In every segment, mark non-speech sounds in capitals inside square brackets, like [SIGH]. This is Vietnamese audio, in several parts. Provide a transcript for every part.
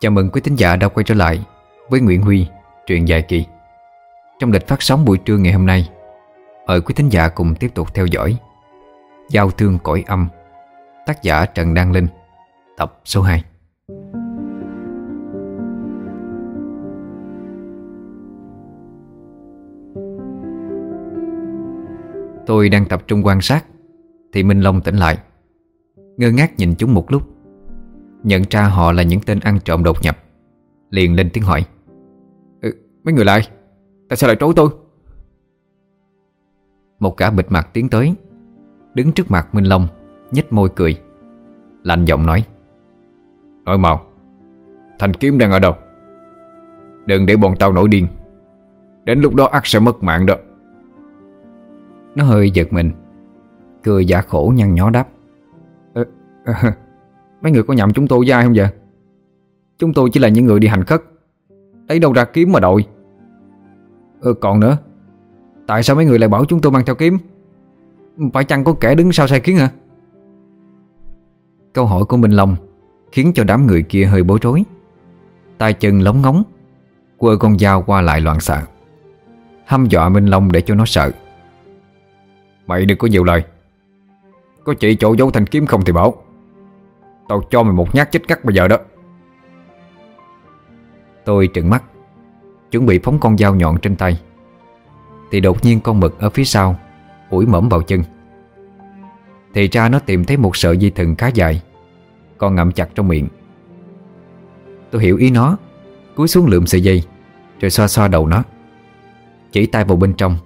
Chào mừng quý thính giả đã quay trở lại với Nguyễn Huy, truyện dài kỳ. Trong lịch phát sóng buổi trưa ngày hôm nay, mời quý thính giả cùng tiếp tục theo dõi Giao thương cõi âm, tác giả Trần Đăng Linh, tập số 2. Tôi đang tập trung quan sát Thì Minh Long tỉnh lại Ngơ ngác nhìn chúng một lúc Nhận ra họ là những tên ăn trộm đột nhập. Liền lên tiếng hỏi. Ừ, Mấy người lại Tại sao lại trối tôi? Một gã bịt mặt tiến tới Đứng trước mặt Minh Long nhếch môi cười Lạnh giọng nói. Nói mau Thành kiếm đang ở đâu? Đừng để bọn tao nổi điên. Đến lúc đó ắt sẽ mất mạng đó. Nó hơi giật mình Cười giả khổ nhăn nhó đáp. Ờ, ờ, Mấy người có nhầm chúng tôi với ai không vậy? Chúng tôi chỉ là những người đi hành khất. Lấy đâu ra kiếm mà đội Ừ ờ, còn nữa, Tại sao mấy người lại bảo chúng tôi mang theo kiếm? Phải chăng có kẻ đứng sau sai khiến hả? Câu hỏi của Minh Long Khiến cho đám người kia hơi bối rối. Tay chân lóng ngóng, Quơ con dao qua lại loạn xạ. Hăm dọa Minh Long để cho nó sợ. Mày đừng có nhiều lời. Có chỉ chỗ giấu thanh kiếm không thì bảo. Tao cho mày một nhát chết cắt bây giờ đó. Tôi trừng mắt Chuẩn bị phóng con dao nhọn trên tay. Thì đột nhiên con mực ở phía sau ủi mẫm vào chân. Thì ra nó tìm thấy một sợi dây thừng khá dài Còn ngậm chặt trong miệng. Tôi hiểu ý nó Cúi xuống lượm sợi dây Rồi xoa xoa đầu nó. Chỉ tay vào bên trong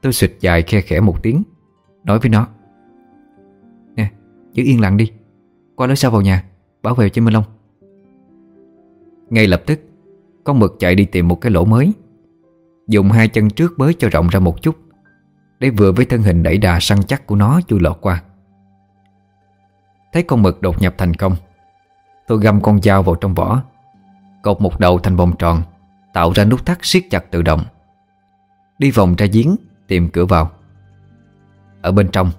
Tôi xịt dài khe khẽ một tiếng Nói với nó. Nè, giữ yên lặng đi. Qua lối sau vào nhà, Bảo vệ cho Minh Long. Ngay lập tức Con mực chạy đi tìm một cái lỗ mới. Dùng hai chân trước bới cho rộng ra một chút, Để vừa với thân hình đẩy đà săn chắc của nó chui lọt qua. Thấy con mực đột nhập thành công, Tôi găm con dao vào trong vỏ, Cột một đầu thành vòng tròn, Tạo ra nút thắt siết chặt tự động. Đi vòng ra giếng, Tìm cửa vào. Ở bên trong,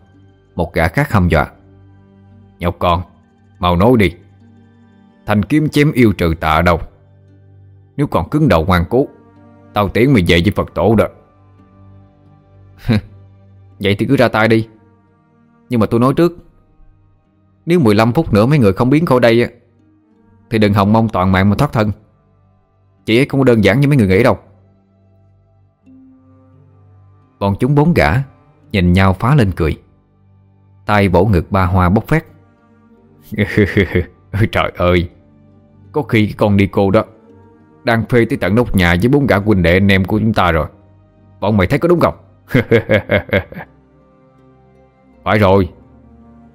Một gã khác hăm dọa. Nhóc con Mau nói đi. Thành kiếm chém yêu trừ tạ đâu. Nếu còn cứng đầu ngoan cố, Tao tiến mày về với Phật tổ đó. [LAUGHS] Vậy thì cứ ra tay đi. Nhưng mà tôi nói trước, Nếu 15 phút nữa mấy người không biến khỏi đây Thì đừng hòng mong toàn mạng mà thoát thân. Chị ấy không có đơn giản như mấy người nghĩ đâu. Bọn chúng bốn gã Nhìn nhau phá lên cười. Tay vỗ ngực ba hoa bốc phét. [LAUGHS] Trời ơi. Có khi con đi cô đó Đang phê tới tận nóc nhà với bốn gã huynh đệ anh em của chúng ta rồi. Bọn mày thấy có đúng không? [LAUGHS] Phải rồi.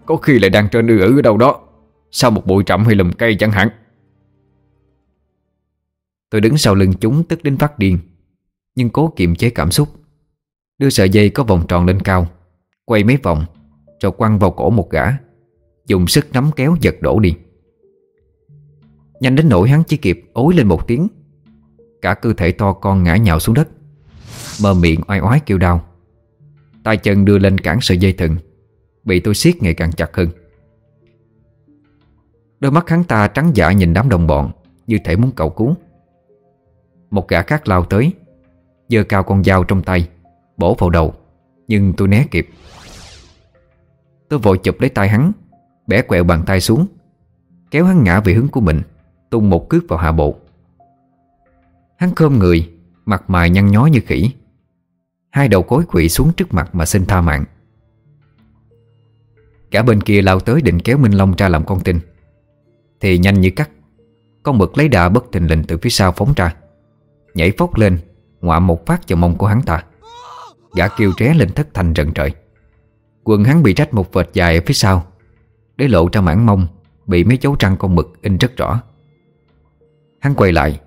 Có khi lại đang trên ư ử ở đâu đó, Sau một bụi trậm hay lùm cây chẳng hạn. Tôi đứng sau lưng chúng tức đến phát điên, Nhưng cố kiềm chế cảm xúc. Đưa sợi dây có vòng tròn lên cao, Quay mấy vòng, Rồi quăng vào cổ một gã. Dùng sức nắm kéo giật đổ đi. Nhanh đến nỗi hắn chỉ kịp ối lên một tiếng. Cả cơ thể to con ngã nhào xuống đất. Mờ miệng oai oái kêu đau. Tay chân đưa lên cản sợi dây thừng. Bị tôi siết ngày càng chặt hơn. Đôi mắt hắn ta trắng dạ nhìn đám đồng bọn Như thể muốn cầu cứu. Một gã khác lao tới, giơ cao con dao trong tay, Bổ vào đầu, Nhưng tôi né kịp. Tôi vội chụp lấy tay hắn Bẻ quẹo bàn tay xuống, Kéo hắn ngã về hướng của mình, Tung một cước vào hạ bộ. Hắn khom người, Mặt mày nhăn nhó như khỉ. Hai đầu cối quỵ xuống trước mặt mà xin tha mạng. Cả bên kia lao tới định kéo Minh Long ra làm con tin. Thì nhanh như cắt, Con mực lấy đà bất thình lình từ phía sau phóng ra, Nhảy phốc lên Ngoạ một phát vào mông của hắn ta. Gã kêu tré lên thất thanh rần trời Quần hắn bị rách một vệt dài ở phía sau để lộ ra mảng mông, Bị mấy dấu răng con mực in rất rõ. Hắn quay lại,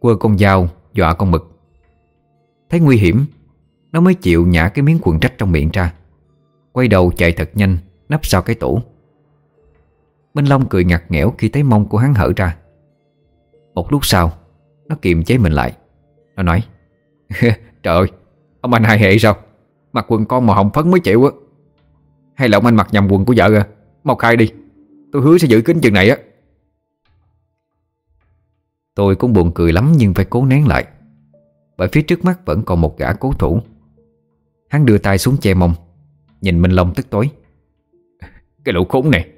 Quơ con dao, dọa con mực. Thấy nguy hiểm, Nó mới chịu nhả cái miếng quần rách trong miệng ra. Quay đầu chạy thật nhanh nắp sau cái tủ. Minh Long cười ngặt nghẽo khi thấy mông của hắn hở ra. Một lúc sau, Nó kiềm chế mình lại. Nó nói, [LAUGHS] Trời ơi, Ông anh hai hệ sao? Mặc quần con màu hồng phấn mới chịu á. Hay là ông anh mặc nhầm quần của vợ à? Mau khai đi. Tôi hứa sẽ giữ kín chừng này á. Tôi cũng buồn cười lắm nhưng phải cố nén lại. Bởi phía trước mắt vẫn còn một gã cố thủ. Hắn đưa tay xuống che mông, Nhìn Minh Long tức tối. Cái lũ khốn này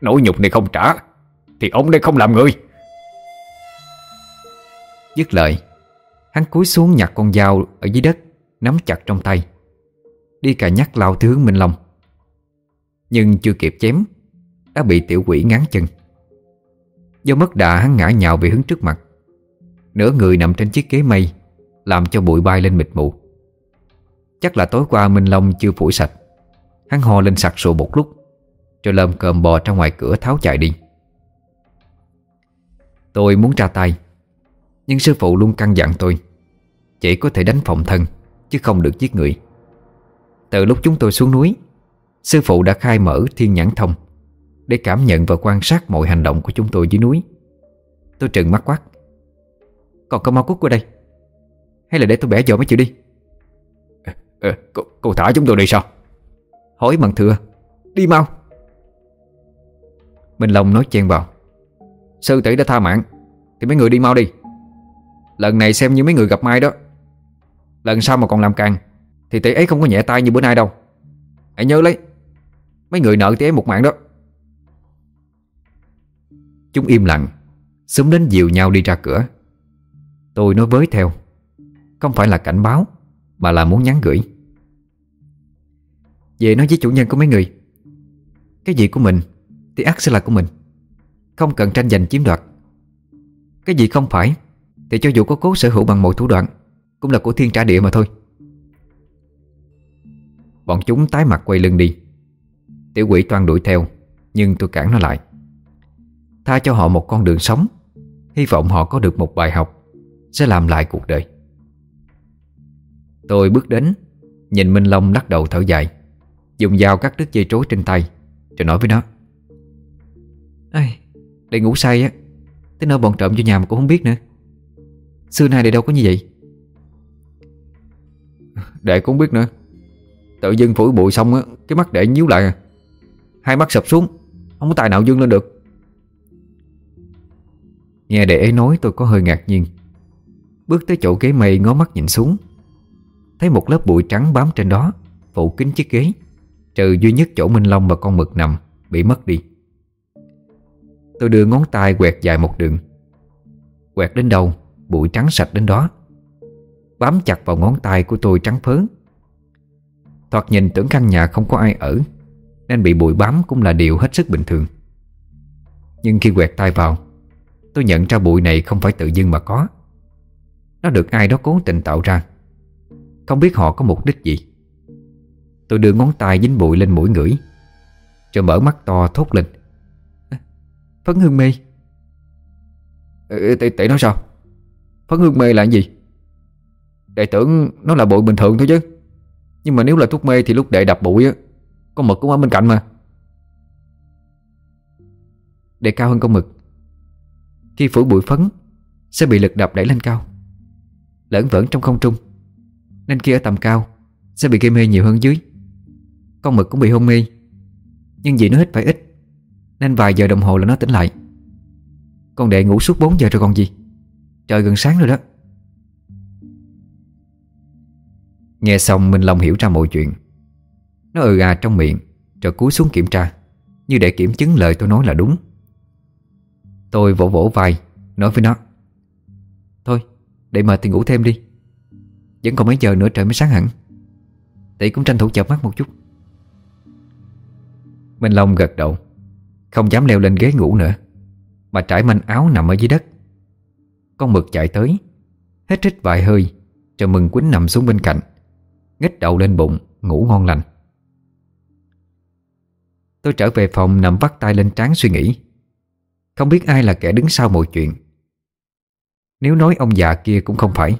Nỗi nhục này không trả, Thì ông đây không làm người. Dứt lời, Hắn cúi xuống nhặt con dao ở dưới đất, Nắm chặt trong tay. Đi cà nhắc lao tới hướng Minh Long. Nhưng chưa kịp chém, Đã bị tiểu quỷ ngán chân. Do mất đà, hắn ngã nhào về hướng trước mặt. Nửa người nằm trên chiếc ghế mây, Làm cho bụi bay lên mịt mù. Chắc là tối qua Minh Long chưa phủi sạch, Hắn hò lên sặc sụa một lúc, Rồi lơm cơm bò ra ngoài cửa tháo chạy đi. Tôi muốn ra tay, Nhưng sư phụ luôn căn dặn tôi, Chỉ có thể đánh phòng thân, Chứ không được giết người. Từ lúc chúng tôi xuống núi Sư phụ đã khai mở thiên nhãn thông Để cảm nhận và quan sát mọi hành động của chúng tôi dưới núi. Tôi trừng mắt quát. Còn có mau cút qua đây. Hay là để tôi bẻ vợ mới chịu đi. À, cô, cô thả chúng tôi đi sao? Hỏi bằng thừa Đi mau. Minh Long nói chen vào. Sư tỷ đã tha mạng Thì mấy người đi mau đi. Lần này xem như mấy người gặp mai đó. Lần sau mà còn làm càng Thì tỷ ấy không có nhẹ tay như bữa nay đâu. Hãy nhớ lấy Mấy người nợ tỷ một mạng đó. Chúng im lặng Súng đến dìu nhau đi ra cửa. Tôi nói với theo, Không phải là cảnh báo, Mà là muốn nhắn gửi. Về nói với chủ nhân của mấy người, Cái gì của mình Thì ác sẽ là của mình, Không cần tranh giành chiếm đoạt. Cái gì không phải Thì cho dù có cố sở hữu bằng mọi thủ đoạn, Cũng là của thiên trả địa mà thôi. Bọn chúng tái mặt quay lưng đi. Tiểu quỷ toan đuổi theo Nhưng tôi cản nó lại. Tha cho họ một con đường sống Hy vọng họ có được một bài học Sẽ làm lại cuộc đời. Tôi bước đến Nhìn Minh Long lắc đầu thở dài Dùng dao cắt đứt dây trối trên tay Rồi nói với nó. Ây, Để ngủ say á Tới nơi bọn trộm vô nhà mà cũng không biết nữa. Xưa nay đây đâu có như vậy? Đệ cũng biết nữa. Tự dưng phủi bụi xong á Cái mắt đệ nhíu lại à. Hai mắt sập xuống. Không có tài nào dương lên được. Nghe đệ ấy nói, tôi có hơi ngạc nhiên. Bước tới chỗ ghế mây, ngó mắt nhìn xuống. Thấy một lớp bụi trắng bám trên đó, Phủ kín chiếc ghế. Trừ duy nhất chỗ Minh Long và con mực nằm, Bị mất đi. Tôi đưa ngón tay quẹt dài một đường. Quẹt đến đâu, Bụi trắng sạch đến đó. Bám chặt vào ngón tay của tôi trắng phớn Thoạt nhìn tưởng căn nhà không có ai ở. Nên bị bụi bám cũng là điều hết sức bình thường. Nhưng khi quẹt tay vào, Tôi nhận ra bụi này không phải tự dưng mà có. Nó được ai đó cố tình tạo ra. Không biết họ có mục đích gì. Tôi đưa ngón tay dính bụi lên mũi ngửi, Rồi mở mắt to thốt lên. Phấn hương mê. Ờ, ờ, Tệ nói sao? Phấn hương mê là gì? Đệ tưởng nó là bụi bình thường thôi chứ. Nhưng mà nếu là thuốc mê thì lúc đệ đập bụi á con mực cũng ở bên cạnh mà. Để cao hơn con mực. Khi phủi bụi phấn, Sẽ bị lực đập đẩy lên cao. Lẫn vẫn trong không trung. Nên khi ở tầm cao, Sẽ bị gây mê nhiều hơn dưới. Con mực cũng bị hôn mê. Nhưng vì nó hít phải ít, Nên vài giờ đồng hồ là nó tỉnh lại. Con đệ ngủ suốt 4 giờ rồi còn gì? Trời gần sáng rồi đó. Nghe xong, Minh Long hiểu ra mọi chuyện. Nó ừ à trong miệng, Rồi cúi xuống kiểm tra, Như để kiểm chứng lời tôi nói là đúng. Tôi vỗ vỗ vai, Nói với nó, Thôi, để mệt thì ngủ thêm đi. Vẫn còn mấy giờ nữa trời mới sáng hẳn. Tỷ cũng tranh thủ chợp mắt một chút. Minh Long gật đầu, Không dám leo lên ghế ngủ nữa, Mà trải manh áo nằm ở dưới đất. Con mực chạy tới Hết trích vài hơi, Rồi mừng quýnh nằm xuống bên cạnh Nghếch đầu lên bụng, Ngủ ngon lành. Tôi trở về phòng nằm vắt tay lên trán suy nghĩ. Không biết ai là kẻ đứng sau mọi chuyện. Nếu nói ông già kia cũng không phải.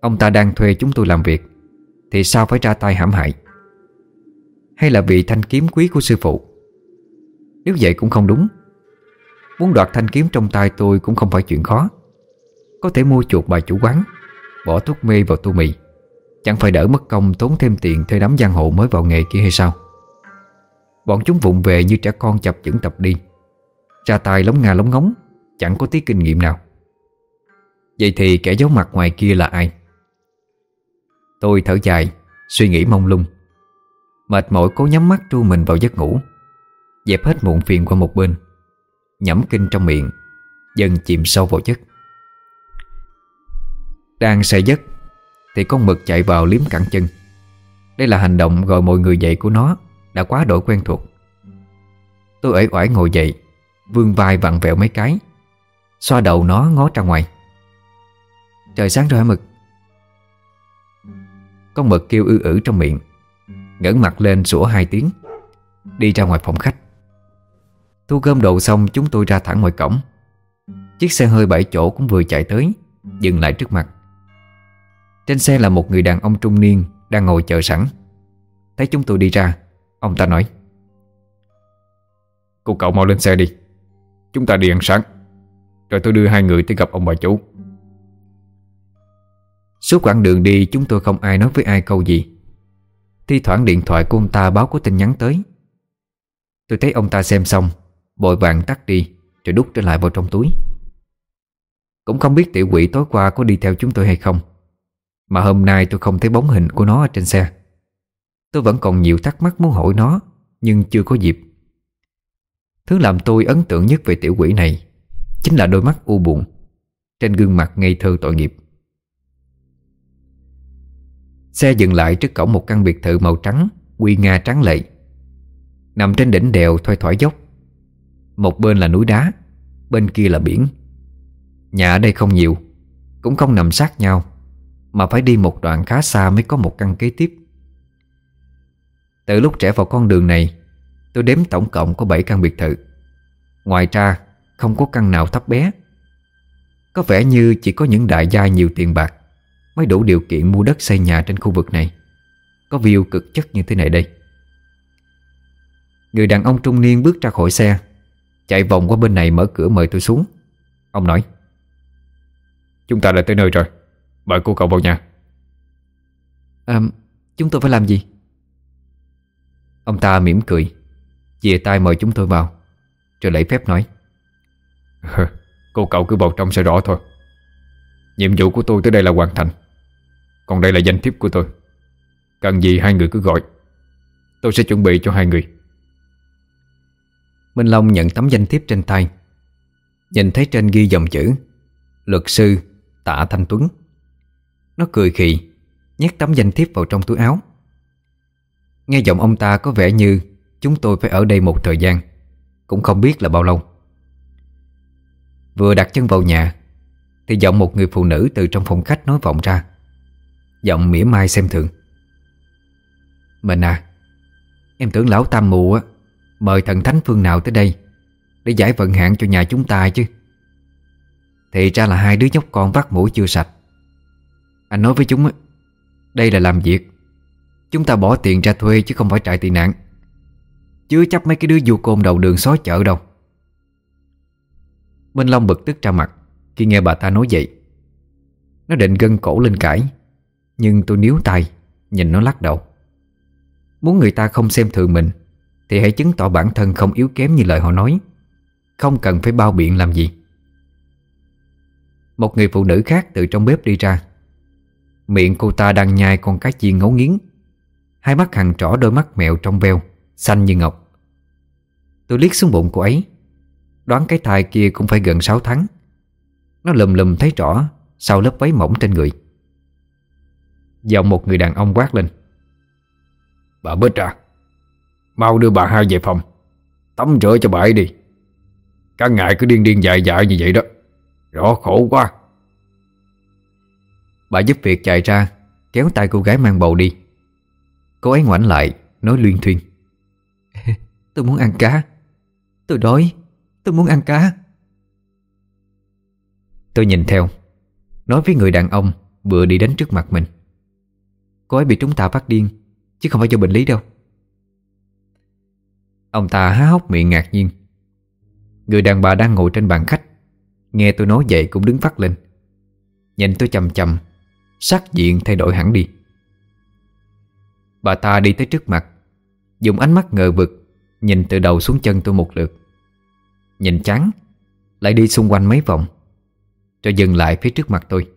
Ông ta đang thuê chúng tôi làm việc, Thì sao phải ra tay hãm hại? Hay là vì thanh kiếm quý của sư phụ? Nếu vậy cũng không đúng. Muốn đoạt thanh kiếm trong tay tôi cũng không phải chuyện khó. Có thể mua chuột bà chủ quán, Bỏ thuốc mê vào tô mì. Chẳng phải đỡ mất công tốn thêm tiền Thuê đám giang hộ mới vào nghề kia hay sao? Bọn chúng vụng về như trẻ con chập chững tập đi. Ra tay lóng ngà lóng ngóng, Chẳng có tí kinh nghiệm nào. Vậy thì kẻ giấu mặt ngoài kia là ai? Tôi thở dài, Suy nghĩ mông lung. Mệt mỏi cố nhắm mắt tru mình vào giấc ngủ. Dẹp hết muộn phiền qua một bên. Nhẩm kinh trong miệng, Dần chìm sâu vào giấc. Đang say giấc, Thì con mực chạy vào liếm cẳng chân. Đây là hành động gọi mọi người dậy của nó. Đã quá đổi quen thuộc. Tôi ẩy oải ngồi dậy Vương vai vặn vẹo mấy cái, Xoa đầu nó ngó ra ngoài. Trời sáng rồi hả mực? Con mực kêu ư ử trong miệng, ngẩng mặt lên sủa hai tiếng, Đi ra ngoài phòng khách. Thu gom đồ xong, chúng tôi ra thẳng ngoài cổng. Chiếc xe hơi bảy chỗ cũng vừa chạy tới, Dừng lại trước mặt. Trên xe là một người đàn ông trung niên Đang ngồi chờ sẵn. Thấy chúng tôi đi ra Ông ta nói. Cô cậu mau lên xe đi. Chúng ta đi ăn sáng. Rồi tôi đưa hai người tới gặp ông bà chủ. Suốt quãng đường đi, chúng tôi không ai nói với ai câu gì. Thi thoảng điện thoại của ông ta báo có tin nhắn tới. Tôi thấy ông ta xem xong Bội vàng tắt đi, Rồi đút trở lại vào trong túi. Cũng không biết tiểu quỷ tối qua có đi theo chúng tôi hay không, Mà hôm nay tôi không thấy bóng hình của nó ở trên xe. Tôi vẫn còn nhiều thắc mắc muốn hỏi nó, Nhưng chưa có dịp. Thứ làm tôi ấn tượng nhất về tiểu quỷ này Chính là đôi mắt u buồn Trên gương mặt ngây thơ tội nghiệp. Xe dừng lại trước cổng một căn biệt thự màu trắng Quy nga trắng lệ. Nằm trên đỉnh đèo thoai thoải dốc. Một bên là núi đá, Bên kia là biển. Nhà ở đây không nhiều, Cũng không nằm sát nhau, Mà phải đi một đoạn khá xa mới có một căn kế tiếp. Từ lúc trẻ vào con đường này Tôi đếm tổng cộng có 7 căn biệt thự. Ngoài ra không có căn nào thấp bé. Có vẻ như chỉ có những đại gia nhiều tiền bạc Mới đủ điều kiện mua đất xây nhà trên khu vực này. Có view cực chất như thế này đây. Người đàn ông trung niên bước ra khỏi xe Chạy vòng qua bên này mở cửa mời tôi xuống. Ông nói Chúng ta đã tới nơi rồi Mời cô cậu vào nhà. À, Chúng tôi phải làm gì? Ông ta mỉm cười Chìa tay mời chúng tôi vào. Rồi lấy phép nói Cô cậu cứ vào trong sẽ rõ thôi. Nhiệm vụ của tôi tới đây là hoàn thành. Còn đây là danh thiếp của tôi. Cần gì hai người cứ gọi. Tôi sẽ chuẩn bị cho hai người. Minh Long nhận tấm danh thiếp trên tay. Nhìn thấy trên ghi dòng chữ Luật sư Tạ Thanh Tuấn. Nó cười khì Nhét tấm danh thiếp vào trong túi áo Nghe giọng ông ta có vẻ như Chúng tôi phải ở đây một thời gian, Cũng không biết là bao lâu. Vừa đặt chân vào nhà, Thì giọng một người phụ nữ từ trong phòng khách nói vọng ra, Giọng mỉa mai xem thường. Mình à Em tưởng lão tam mù á, Mời thần thánh phương nào tới đây Để giải vận hạn cho nhà chúng ta chứ? Thì ra là hai đứa nhóc con vắt mũi chưa sạch. Anh nói với chúng á, Đây là làm việc Chúng ta bỏ tiền ra thuê chứ không phải trại tị nạn. Chưa chấp mấy cái đứa du côn đầu đường xó chợ đâu. Minh Long bực tức ra mặt Khi nghe bà ta nói vậy. Nó định gân cổ lên cãi, Nhưng tôi níu tay, Nhìn nó lắc đầu. Muốn người ta không xem thường mình, Thì hãy chứng tỏ bản thân không yếu kém như lời họ nói. Không cần phải bao biện làm gì. Một người phụ nữ khác từ trong bếp đi ra. Miệng cô ta đang nhai con cá chiên ngấu nghiến. Hai mắt hằn trỏ đôi mắt mèo trong veo, Xanh như ngọc. Tôi liếc xuống bụng cô ấy. Đoán cái thai kia cũng phải gần 6 tháng. Nó lùm lùm thấy rõ Sau lớp váy mỏng trên người. Giọng một người đàn ông quát lên. Bà Bích à Mau đưa bà hai về phòng. Tắm rửa cho bà ấy đi. Cả ngày cứ điên điên dại dại như vậy đó. Rõ khổ quá. Bà giúp việc chạy ra, Kéo tay cô gái mang bầu đi. Cô ấy ngoảnh lại, Nói luyên thuyên. [LAUGHS] Tôi muốn ăn cá. Tôi đói. Tôi muốn ăn cá. Tôi nhìn theo. Nói với người đàn ông, Vừa đi đến trước mặt mình. Cô ấy bị chúng ta phát điên, Chứ không phải do bệnh lý đâu. Ông ta há hốc miệng ngạc nhiên. Người đàn bà đang ngồi trên bàn khách. Nghe tôi nói vậy cũng đứng phát lên. Nhìn tôi chầm chầm. Sắc diện thay đổi hẳn đi. Bà ta đi tới trước mặt. Dùng ánh mắt ngờ vực, Nhìn từ đầu xuống chân tôi một lượt. Nhìn chán, Lại đi xung quanh mấy vòng, Rồi dừng lại phía trước mặt tôi.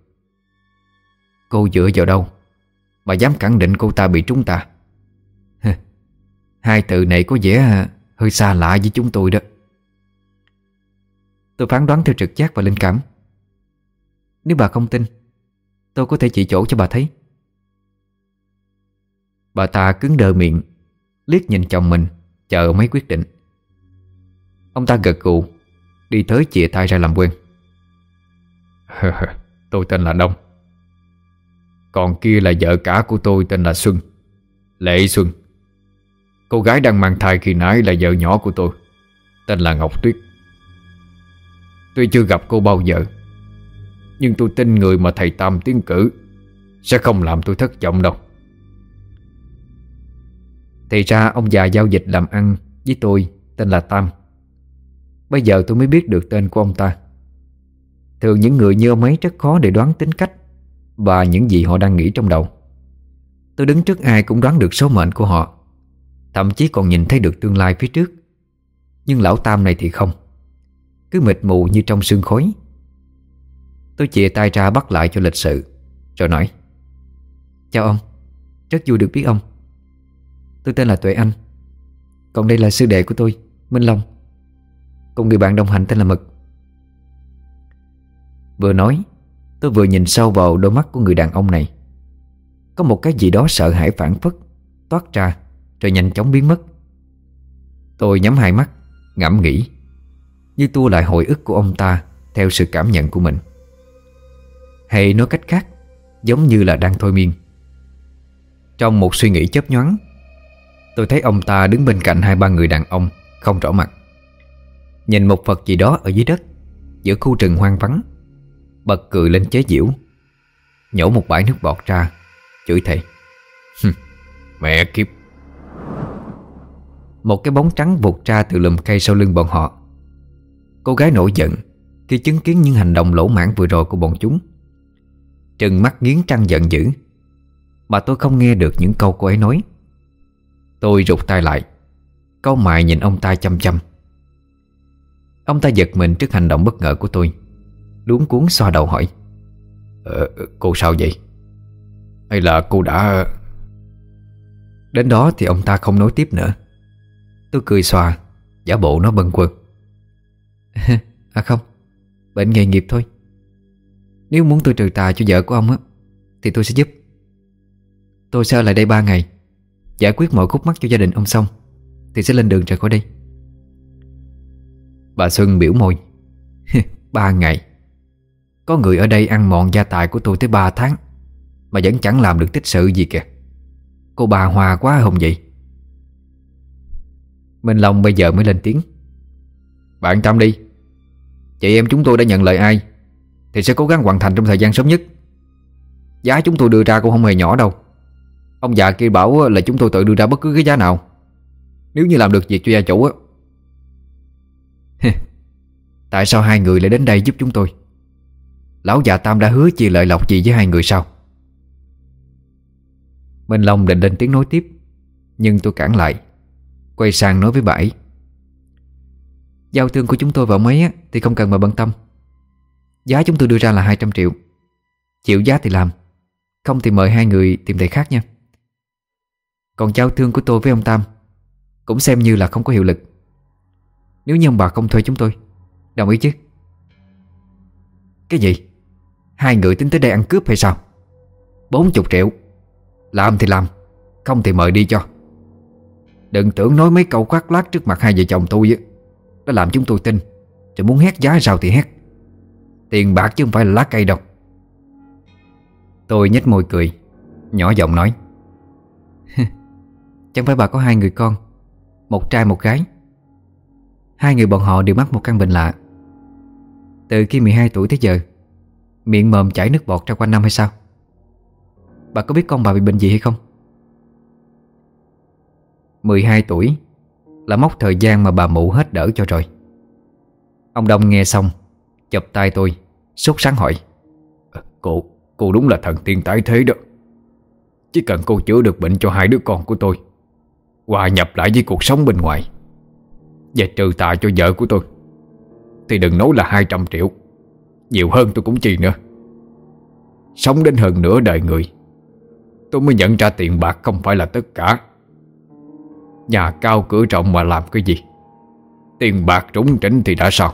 Cô dựa vào đâu? Bà dám khẳng định cô ta bị trúng ta? Hai từ này có vẻ à, hơi xa lạ với chúng tôi đó. Tôi phán đoán theo trực giác và linh cảm. Nếu bà không tin, Tôi có thể chỉ chỗ cho bà thấy. Bà ta cứng đờ miệng, Liếc nhìn chồng mình, Chờ mấy quyết định. Ông ta gật gù, Đi tới chìa tay ra làm quen. [LAUGHS] Tôi tên là Đông. Còn kia là vợ cả của tôi tên là Xuân, Lệ Xuân. Cô gái đang mang thai khi nãy là vợ nhỏ của tôi, Tên là Ngọc Tuyết. Tôi chưa gặp cô bao giờ, Nhưng tôi tin người mà thầy Tam tiến cử Sẽ không làm tôi thất vọng đâu. Thì ra ông già giao dịch làm ăn với tôi tên là Tam. Bây giờ tôi mới biết được tên của ông ta. Thường những người như ông ấy rất khó để đoán tính cách Và những gì họ đang nghĩ trong đầu. Tôi đứng trước ai cũng đoán được số mệnh của họ, Thậm chí còn nhìn thấy được tương lai phía trước. Nhưng lão Tam này thì không. Cứ mịt mù như trong sương khói. Tôi chìa tay ra bắt lại cho lịch sự, Rồi nói, Chào ông, Rất vui được biết ông. Tôi tên là Tuệ Anh. Còn đây là sư đệ của tôi, Minh Long. Cùng người bạn đồng hành tên là Mực. Vừa nói, Tôi vừa nhìn sâu vào đôi mắt của người đàn ông này. Có một cái gì đó sợ hãi phản phất, Toát ra, Rồi nhanh chóng biến mất. Tôi nhắm hai mắt, Ngẫm nghĩ, Như tua lại hồi ức của ông ta Theo sự cảm nhận của mình. Hay nói cách khác, Giống như là đang thôi miên. Trong một suy nghĩ chớp nhoáng Tôi thấy ông ta đứng bên cạnh hai ba người đàn ông, Không rõ mặt. Nhìn một vật gì đó ở dưới đất, Giữa khu rừng hoang vắng, Bật cười lên chế giễu. Nhổ một bãi nước bọt ra, Chửi thề. Mẹ kiếp. Một cái bóng trắng vụt ra từ lùm cây sau lưng bọn họ. Cô gái nổi giận Khi chứng kiến những hành động lỗ mãn vừa rồi của bọn chúng. Trừng mắt nghiến trăng giận dữ. Mà tôi không nghe được những câu cô ấy nói. Tôi rụt tay lại. Câu mại nhìn ông ta chăm chăm. Ông ta giật mình trước hành động bất ngờ của tôi. Luống cuốn xoa đầu hỏi. Ờ, Cô sao vậy? Hay là cô đã... Đến đó thì ông ta không nói tiếp nữa. Tôi cười xòa. Giả bộ nó bần quật [LAUGHS] À không Bệnh nghề nghiệp thôi. Nếu muốn tôi trừ tà cho vợ của ông á Thì tôi sẽ giúp. Tôi sẽ ở lại đây ba ngày. Giải quyết mọi khúc mắc cho gia đình ông xong, Thì sẽ lên đường rời khỏi đây. Bà Xuân biểu môi. [LAUGHS] Ba ngày. Có người ở đây ăn mòn gia tài của tôi tới ba tháng, Mà vẫn chẳng làm được tích sự gì kìa. Cô bà hòa quá không vậy. Minh Long bây giờ mới lên tiếng. Bạn tâm đi. Chị em chúng tôi đã nhận lời ai, Thì sẽ cố gắng hoàn thành trong thời gian sớm nhất. Giá chúng tôi đưa ra cũng không hề nhỏ đâu. Ông già kia bảo là chúng tôi tự đưa ra bất cứ cái giá nào. Nếu như làm được việc cho gia chủ, á. Tại sao hai người lại đến đây giúp chúng tôi? Lão già Tam đã hứa chia lợi lộc gì với hai người sao? Minh Long định lên tiếng nói tiếp, Nhưng tôi cản lại, Quay sang nói với bà ấy. Giao thương của chúng tôi vào mấy Thì không cần mà bận tâm. Giá chúng tôi đưa ra là 200 triệu. Chịu giá thì làm, Không thì mời hai người tìm thầy khác nha. Còn giao thương của tôi với ông Tam Cũng xem như là không có hiệu lực. Nếu như ông bà không thuê chúng tôi, Đồng ý chứ? Cái gì? Hai người tính tới đây ăn cướp hay sao? Bốn chục triệu. Làm thì làm, Không thì mời đi cho. Đừng tưởng nói mấy câu khoác lác trước mặt hai vợ chồng tôi nó làm chúng tôi tin, Rồi muốn hét giá sao thì hét. Tiền bạc chứ không phải là lá cây đâu. Tôi nhếch môi cười, Nhỏ giọng nói. [LAUGHS] Chẳng phải bà có hai người con Một trai một gái. Hai người bọn họ đều mắc một căn bệnh lạ. Từ khi 12 tuổi tới giờ Miệng mồm chảy nước bọt ra quanh năm hay sao? Bà có biết con bà bị bệnh gì hay không? 12 tuổi Là mốc thời gian mà bà mụ hết đỡ cho rồi. Ông Đông nghe xong Chập tay tôi Sốt sáng hỏi ờ, Cô, cô đúng là thần tiên tái thế đó. Chỉ cần cô chữa được bệnh cho hai đứa con của tôi Hòa nhập lại với cuộc sống bên ngoài. Và trừ tà cho vợ của tôi, Thì đừng nói là 200 triệu. Nhiều hơn tôi cũng chi nữa. Sống đến hơn nửa đời người, Tôi mới nhận ra tiền bạc không phải là tất cả. Nhà cao cửa rộng mà làm cái gì? Tiền bạc trúng trĩnh thì đã sao?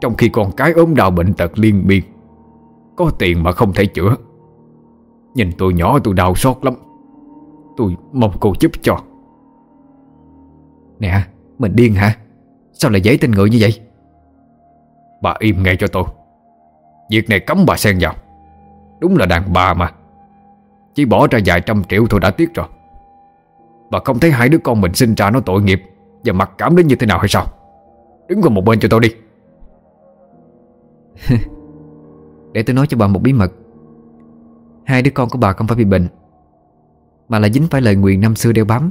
Trong khi con cái ốm đau bệnh tật liên miên, Có tiền mà không thể chữa. Nhìn tôi nhỏ tôi đau xót lắm. Tôi mong cô giúp cho. Nè, Mình điên hả? Sao lại dễ tin người như vậy? Bà im ngay cho tôi. Việc này cấm bà xen vào. Đúng là đàn bà mà. Chỉ bỏ ra vài trăm triệu thôi đã tiếc rồi. Bà không thấy hai đứa con mình sinh ra nó tội nghiệp Và mặc cảm đến như thế nào hay sao? Đứng qua một bên cho tôi đi. [LAUGHS] Để tôi nói cho bà một bí mật. Hai đứa con của bà không phải bị bệnh. Mà là dính phải lời nguyền năm xưa đeo bám.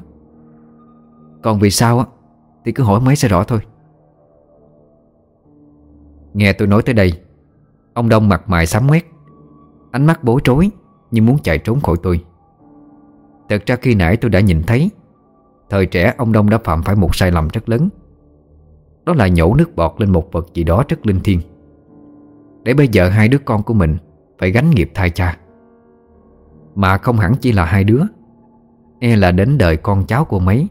Còn vì sao á, Thì cứ hỏi mấy sẽ rõ thôi. Nghe tôi nói tới đây, Ông Đông mặt mày sám quét Ánh mắt bối rối Như muốn chạy trốn khỏi tôi. Thật ra khi nãy tôi đã nhìn thấy, Thời trẻ ông Đông đã phạm phải một sai lầm rất lớn. Đó là nhổ nước bọt lên một vật gì đó rất linh thiêng. Để bây giờ hai đứa con của mình Phải gánh nghiệp thay cha. Mà không hẳn chỉ là hai đứa E là đến đời con cháu của mấy.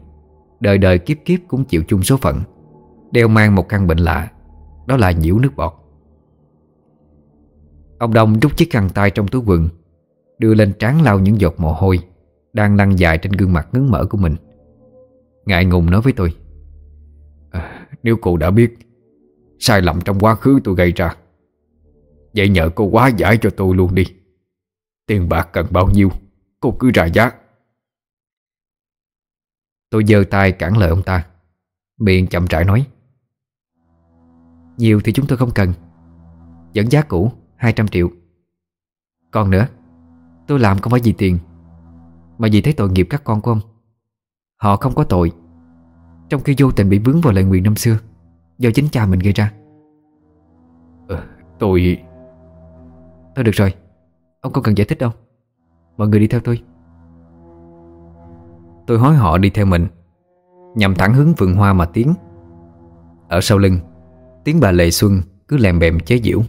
Đời đời kiếp kiếp cũng chịu chung số phận Đeo mang một căn bệnh lạ Đó là nhiễu nước bọt. Ông Đông rút chiếc khăn tay trong túi quần Đưa lên trán lau những giọt mồ hôi Đang lăn dài trên gương mặt ngấn mở của mình. Ngại ngùng nói với tôi à, Nếu cô đã biết Sai lầm trong quá khứ tôi gây ra Vậy nhờ cô quá giải cho tôi luôn đi. Tiền bạc cần bao nhiêu Cô cứ ra giá. Tôi giơ tay cản lời ông ta. Miệng chậm rãi nói Nhiều thì chúng tôi không cần. Dẫn giá cũ 200 triệu. Còn nữa Tôi làm không phải vì tiền Mà vì thấy tội nghiệp các con của ông. Họ không có tội. Trong khi vô tình bị vướng vào lời nguyện năm xưa Do chính cha mình gây ra. Ờ, Tôi Thôi được rồi Ông không cần giải thích đâu. Mọi người đi theo tôi Tôi hối họ đi theo mình. Nhằm thẳng hướng vườn hoa mà tiến. Ở sau lưng, Tiếng bà Lệ Xuân cứ lèm bèm chế giễu.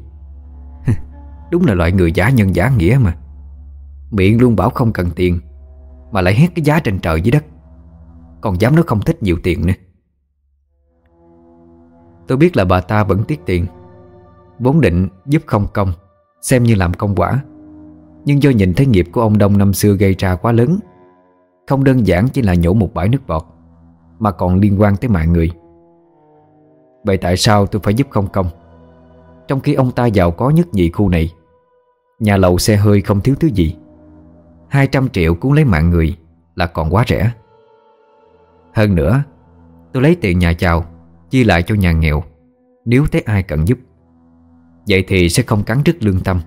[LAUGHS] Đúng là loại người giả nhân giả nghĩa mà. Miệng luôn bảo không cần tiền, Mà lại hét cái giá trên trời dưới đất. Còn dám nói không thích nhiều tiền nữa. Tôi biết là bà ta vẫn tiếc tiền, Vốn định giúp không công, Xem như làm công quả. Nhưng do nhìn thấy nghiệp của ông Đông năm xưa gây ra quá lớn không đơn giản chỉ là nhổ một bãi nước bọt, Mà còn liên quan tới mạng người. Vậy tại sao tôi phải giúp không công? Trong khi ông ta giàu có nhất nhị khu này, Nhà lầu xe hơi không thiếu thứ gì. 200 triệu cũng lấy mạng người Là còn quá rẻ. Hơn nữa, Tôi lấy tiền nhà chào Chia lại cho nhà nghèo, Nếu thấy ai cần giúp. Vậy thì sẽ không cắn rứt lương tâm,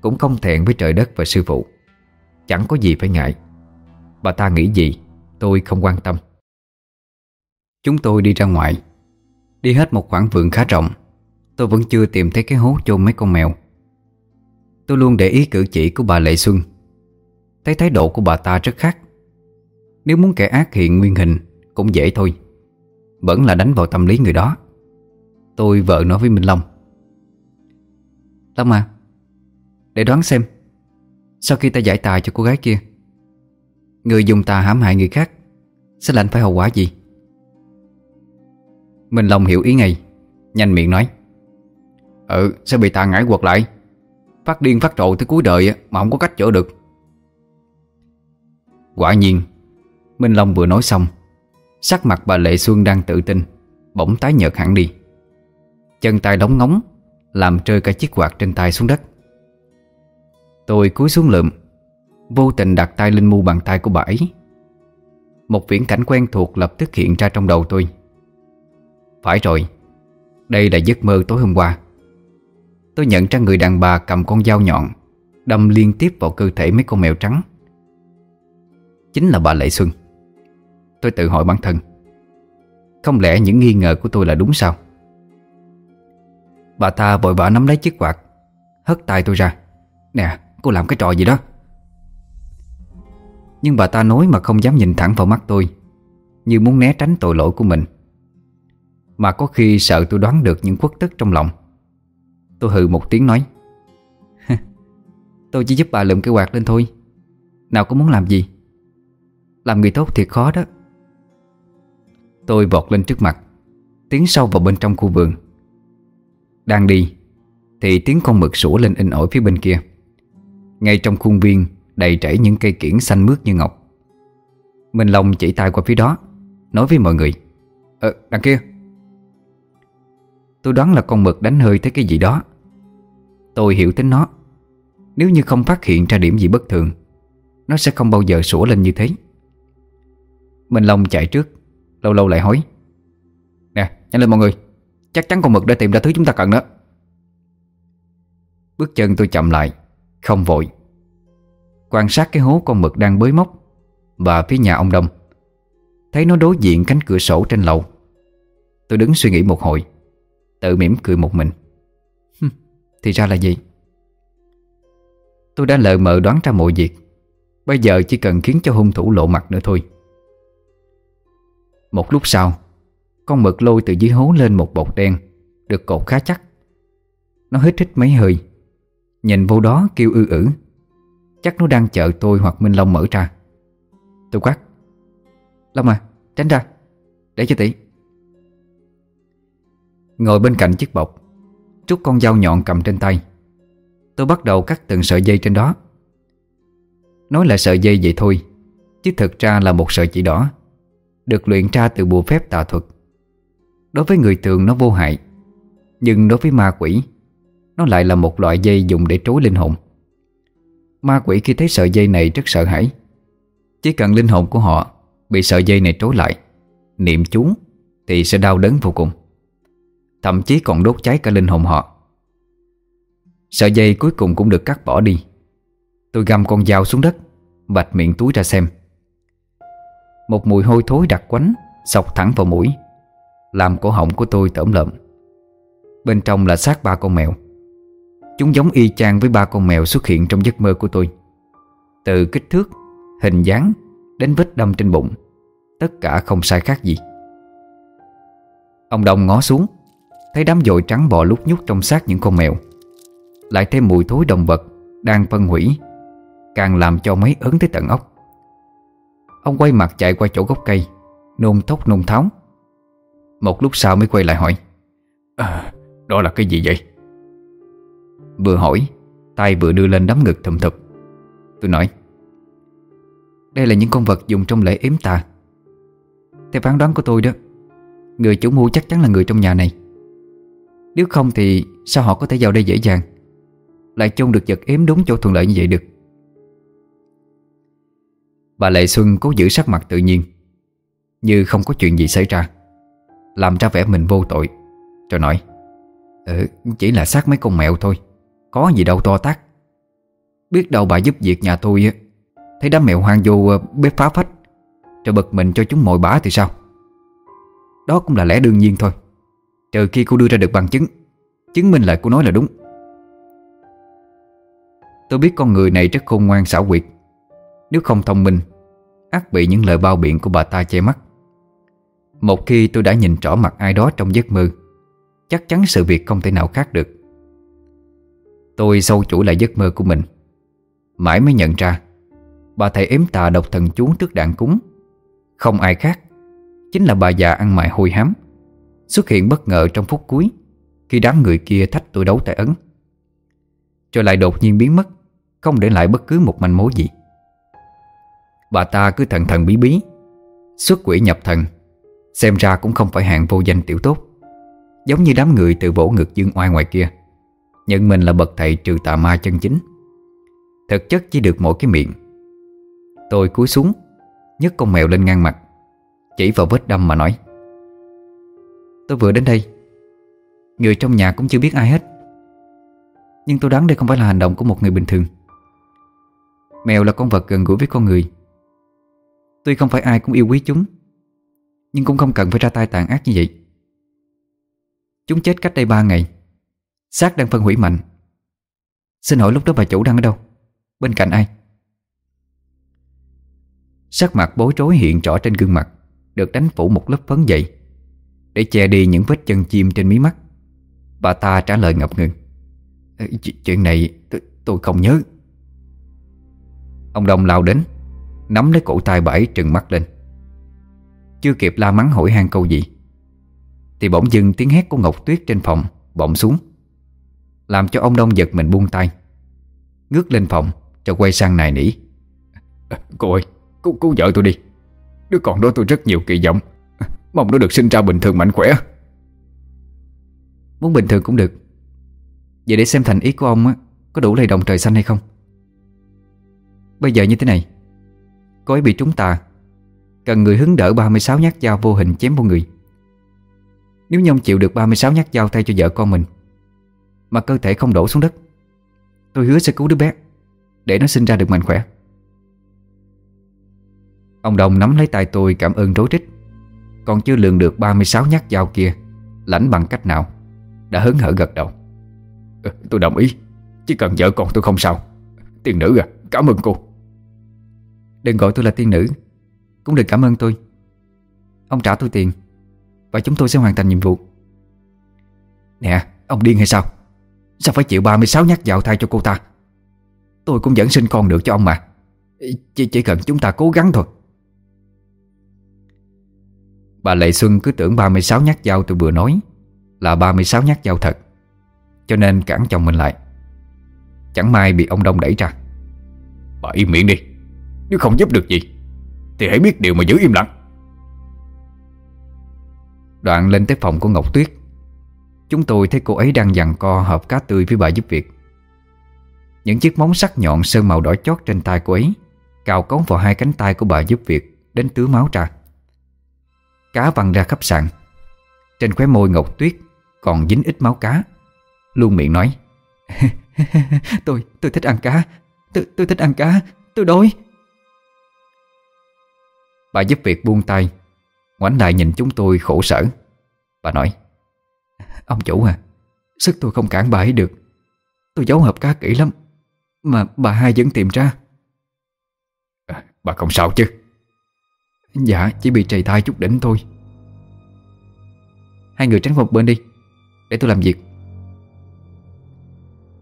Cũng không thẹn với trời đất và sư phụ. Chẳng có gì phải ngại. Bà ta nghĩ gì? Tôi không quan tâm. Chúng tôi đi ra ngoài. Đi hết một khoảng vườn khá rộng, Tôi vẫn chưa tìm thấy cái hố chôn mấy con mèo. Tôi luôn để ý cử chỉ của bà Lệ Xuân. Thấy thái độ của bà ta rất khác. Nếu muốn kẻ ác hiện nguyên hình, Cũng dễ thôi. Vẫn là đánh vào tâm lý người đó. Tôi vợ nói với Minh Long. Long à Để đoán xem, Sau khi ta giải tài cho cô gái kia Người dùng tà hãm hại người khác, Sẽ lãnh phải hậu quả gì? Minh Long hiểu ý ngay, Nhanh miệng nói. Ừ sẽ bị tà ngải quật lại. Phát điên phát trộ tới cuối đời Mà không có cách chữa được. Quả nhiên, Minh Long vừa nói xong, Sắc mặt bà Lệ Xuân đang tự tin, Bỗng tái nhợt hẳn đi. Chân tay đóng ngóng, Làm rơi cả chiếc quạt trên tay xuống đất. Tôi cúi xuống lượm Vô tình đặt tay lên mu bàn tay của bà ấy. Một viễn cảnh quen thuộc lập tức hiện ra trong đầu tôi. Phải rồi, Đây là giấc mơ tối hôm qua. Tôi nhận ra người đàn bà cầm con dao nhọn, Đâm liên tiếp vào cơ thể mấy con mèo trắng. Chính là bà Lệ Xuân. Tôi tự hỏi bản thân, Không lẽ những nghi ngờ của tôi là đúng sao? Bà ta vội vã nắm lấy chiếc quạt, Hất tay tôi ra. Nè, cô làm cái trò gì đó? Nhưng bà ta nói mà không dám nhìn thẳng vào mắt tôi, Như muốn né tránh tội lỗi của mình. Mà có khi sợ tôi đoán được những khuất tức trong lòng. Tôi hừ một tiếng nói Tôi chỉ giúp bà lượm cái quạt lên thôi. Nào có muốn làm gì? Làm người tốt thiệt khó đó. Tôi vọt lên trước mặt, Tiến sâu vào bên trong khu vườn. Đang đi, Thì tiếng con mực sủa lên in ỏi phía bên kia. Ngay trong khuôn viên Đầy rẫy những cây kiển xanh mướt như ngọc. Minh Long chỉ tay qua phía đó, Nói với mọi người Ờ đằng kia. Tôi đoán là con mực đánh hơi thấy cái gì đó. Tôi hiểu tính nó. Nếu như không phát hiện ra điểm gì bất thường, Nó sẽ không bao giờ sủa lên như thế. Minh Long chạy trước, Lâu lâu lại hỏi, Nè, nhanh lên mọi người, Chắc chắn con mực đã tìm ra thứ chúng ta cần đó. Bước chân tôi chậm lại, Không vội. Quan sát cái hố con mực đang bới móc Và phía nhà ông Đông. Thấy nó đối diện cánh cửa sổ trên lầu, Tôi đứng suy nghĩ một hồi, Tự mỉm cười một mình. Thì ra là gì Tôi đã lờ mờ đoán ra mọi việc, Bây giờ chỉ cần khiến cho hung thủ lộ mặt nữa thôi. Một lúc sau, Con mực lôi từ dưới hố lên một bột đen, Được cột khá chắc. Nó hít hít mấy hơi, Nhìn vô đó kêu ư ử. Chắc nó đang chờ tôi hoặc Minh Long mở ra. Tôi quát. Long à tránh ra. Để cho tỷ Ngồi bên cạnh chiếc bọc Trúc con dao nhọn cầm trên tay. Tôi bắt đầu cắt từng sợi dây trên đó. Nói là sợi dây vậy thôi, Chứ thực ra là một sợi chỉ đỏ, Được luyện ra từ bùa phép tà thuật. Đối với người thường nó vô hại, Nhưng đối với ma quỷ, Nó lại là một loại dây dùng để trối linh hồn. Ma quỷ khi thấy sợi dây này rất sợ hãi. Chỉ cần linh hồn của họ Bị sợi dây này trối lại, Niệm chú Thì sẽ đau đớn vô cùng. Thậm chí còn đốt cháy cả linh hồn họ. Sợi dây cuối cùng cũng được cắt bỏ đi. Tôi găm con dao xuống đất Bạch miệng túi ra xem. Một mùi hôi thối đặc quánh Sọc thẳng vào mũi, Làm cổ họng của tôi tởm lợm. Bên trong là xác ba con mèo. Chúng giống y chang với ba con mèo xuất hiện trong giấc mơ của tôi. Từ kích thước, hình dáng Đến vết đâm trên bụng Tất cả không sai khác gì. Ông Đông ngó xuống Thấy đám dội trắng bò lúc nhúc trong xác những con mèo. Lại thêm mùi thối động vật Đang phân hủy Càng làm cho mấy ớn tới tận ốc. Ông quay mặt chạy qua chỗ gốc cây Nôn thốc nôn tháo. Một lúc sau mới quay lại hỏi à, Đó là cái gì vậy? Vừa hỏi, tay vừa đưa lên đấm ngực thầm thập Tôi nói, Đây là những con vật dùng trong lễ yếm tà. Theo phán đoán của tôi đó, Người chủ mưu chắc chắn là người trong nhà này. Nếu không thì Sao họ có thể vào đây dễ dàng? Lại chôn được vật yếm đúng chỗ thuận lợi như vậy được. Bà Lệ Xuân cố giữ sắc mặt tự nhiên, Như không có chuyện gì xảy ra, Làm ra vẻ mình vô tội Rồi nói Ừ chỉ là xác mấy con mèo thôi. Có gì đâu to tát. Biết đâu bà giúp việc nhà tôi Thấy đám mèo hoang vô ờ, bếp phá phách Rồi bực mình cho chúng mồi bả thì sao? Đó cũng là lẽ đương nhiên thôi. Trừ khi cô đưa ra được bằng chứng Chứng minh lại cô nói là đúng. Tôi biết con người này rất khôn ngoan xảo quyệt. Nếu không thông minh ắt bị những lời bao biện của bà ta che mắt. Một khi tôi đã nhìn rõ mặt ai đó trong giấc mơ, Chắc chắn sự việc không thể nào khác được. Tôi sâu chủ lại giấc mơ của mình. Mãi mới nhận ra, Bà thầy ếm tà độc thần chú trước đạn cúng. Không ai khác, Chính là bà già ăn mại hôi hám, Xuất hiện bất ngờ trong phút cuối, Khi đám người kia thách tôi đấu tại ấn. Rồi lại đột nhiên biến mất, Không để lại bất cứ một manh mối gì. Bà ta cứ thần thần bí bí, Xuất quỷ nhập thần, Xem ra cũng không phải hạng vô danh tiểu tốt, Giống như đám người từ vỗ ngực dương oai ngoài kia. Nhận mình là bậc thầy trừ tà ma chân chính. Thực chất chỉ được mỗi cái miệng. Tôi cúi xuống, nhấc con mèo lên ngang mặt, Chỉ vào vết đâm mà nói. Tôi vừa đến đây. Người trong nhà cũng chưa biết ai hết. Nhưng tôi đoán đây không phải là hành động của một người bình thường. Mèo là con vật gần gũi với con người. Tuy không phải ai cũng yêu quý chúng, Nhưng cũng không cần phải ra tay tàn ác như vậy. Chúng chết cách đây 3 ngày xác đang phân hủy mạnh. Xin hỏi lúc đó bà chủ đang ở đâu? Bên cạnh ai? Sắc mặt bối rối hiện rõ trên gương mặt, Được đánh phủ một lớp phấn dậy. Để che đi những vết chân chim trên mí mắt, Bà ta trả lời ngập ngừng. Chuyện này tôi không nhớ. Ông Đông lao đến, Nắm lấy cổ tay bãi trừng mắt lên. Chưa kịp la mắng hỏi han câu gì, Thì bỗng dưng tiếng hét của Ngọc Tuyết trên phòng Bỗng xuống. Làm cho ông Đông giật mình buông tay. Ngước lên phòng cho quay sang nài nỉ. Ờ, cô ơi cứu, cứu vợ tôi đi. Đứa con đó tôi rất nhiều kỳ vọng. Mong nó được sinh ra bình thường mạnh khỏe. Muốn bình thường cũng được. Vậy để xem thành ý của ông á Có đủ lay động trời xanh hay không? Bây giờ như thế này. Cô ấy bị trúng tà. Cần người hứng đỡ 36 nhát dao vô hình chém vô người. Nếu như ông chịu được 36 nhát dao thay cho vợ con mình mà cơ thể không đổ xuống đất. Tôi hứa sẽ cứu đứa bé Để nó sinh ra được mạnh khỏe. Ông Đồng nắm lấy tay tôi cảm ơn rối rít. Còn chưa lường được 36 nhát dao kia Lãnh bằng cách nào Đã hớn hở gật đầu. Ừ, Tôi đồng ý Chỉ cần vợ con tôi không sao. Tiên nữ à cảm ơn cô. Đừng gọi tôi là tiên nữ Cũng đừng cảm ơn tôi. Ông trả tôi tiền Và chúng tôi sẽ hoàn thành nhiệm vụ. Nè ông điên hay sao? Sao phải chịu 36 nhát dạo thay cho cô ta? Tôi cũng vẫn sinh con được cho ông mà. Chỉ, chỉ cần chúng ta cố gắng thôi. Bà Lệ Xuân cứ tưởng 36 nhát dao tôi vừa nói Là 36 nhát dao thật Cho nên cản chồng mình lại. Chẳng may bị ông Đông đẩy ra. Bà im miệng đi Nếu không giúp được gì Thì hãy biết điều mà giữ im lặng. Đoạn lên tới phòng của Ngọc Tuyết Chúng tôi thấy cô ấy đang dằn co hộp cá tươi với bà giúp việc. Những chiếc móng sắc nhọn sơn màu đỏ chót trên tay cô ấy Cào cống vào hai cánh tay của bà giúp việc Đến tứa máu ra. Cá văng ra khắp sàn. Trên khóe môi Ngọc Tuyết Còn dính ít máu cá. Luôn miệng nói [LAUGHS] Tôi, tôi thích ăn cá. Tôi, tôi thích ăn cá. Tôi đói. Bà giúp việc buông tay Ngoảnh lại nhìn chúng tôi khổ sở. Bà nói Ông chủ à Sức tôi không cản bà ấy được. Tôi giấu hộp cá kỹ lắm Mà bà hai vẫn tìm ra. À, Bà không sao chứ? Dạ chỉ bị trầy tay chút đỉnh thôi. Hai người tránh một bên đi Để tôi làm việc.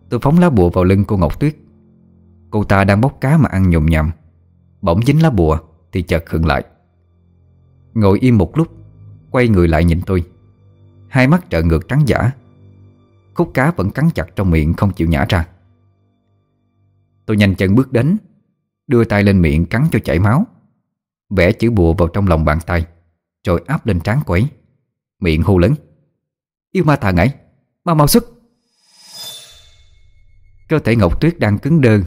Tôi phóng lá bùa vào lưng cô Ngọc Tuyết. Cô ta đang bóc cá mà ăn nhồm nhầm Bỗng dính lá bùa Thì chợt khựng lại. Ngồi im một lúc Quay người lại nhìn tôi Hai mắt trợ ngược trắng giả Khúc cá vẫn cắn chặt trong miệng không chịu nhả ra. Tôi nhanh chân bước đến, Đưa tay lên miệng cắn cho chảy máu. Vẽ chữ bùa vào trong lòng bàn tay, Rồi áp lên trán quấy Miệng hô lớn. Yêu ma thà ngải, Mau mau xuất. Cơ thể Ngọc Tuyết đang cứng đơ,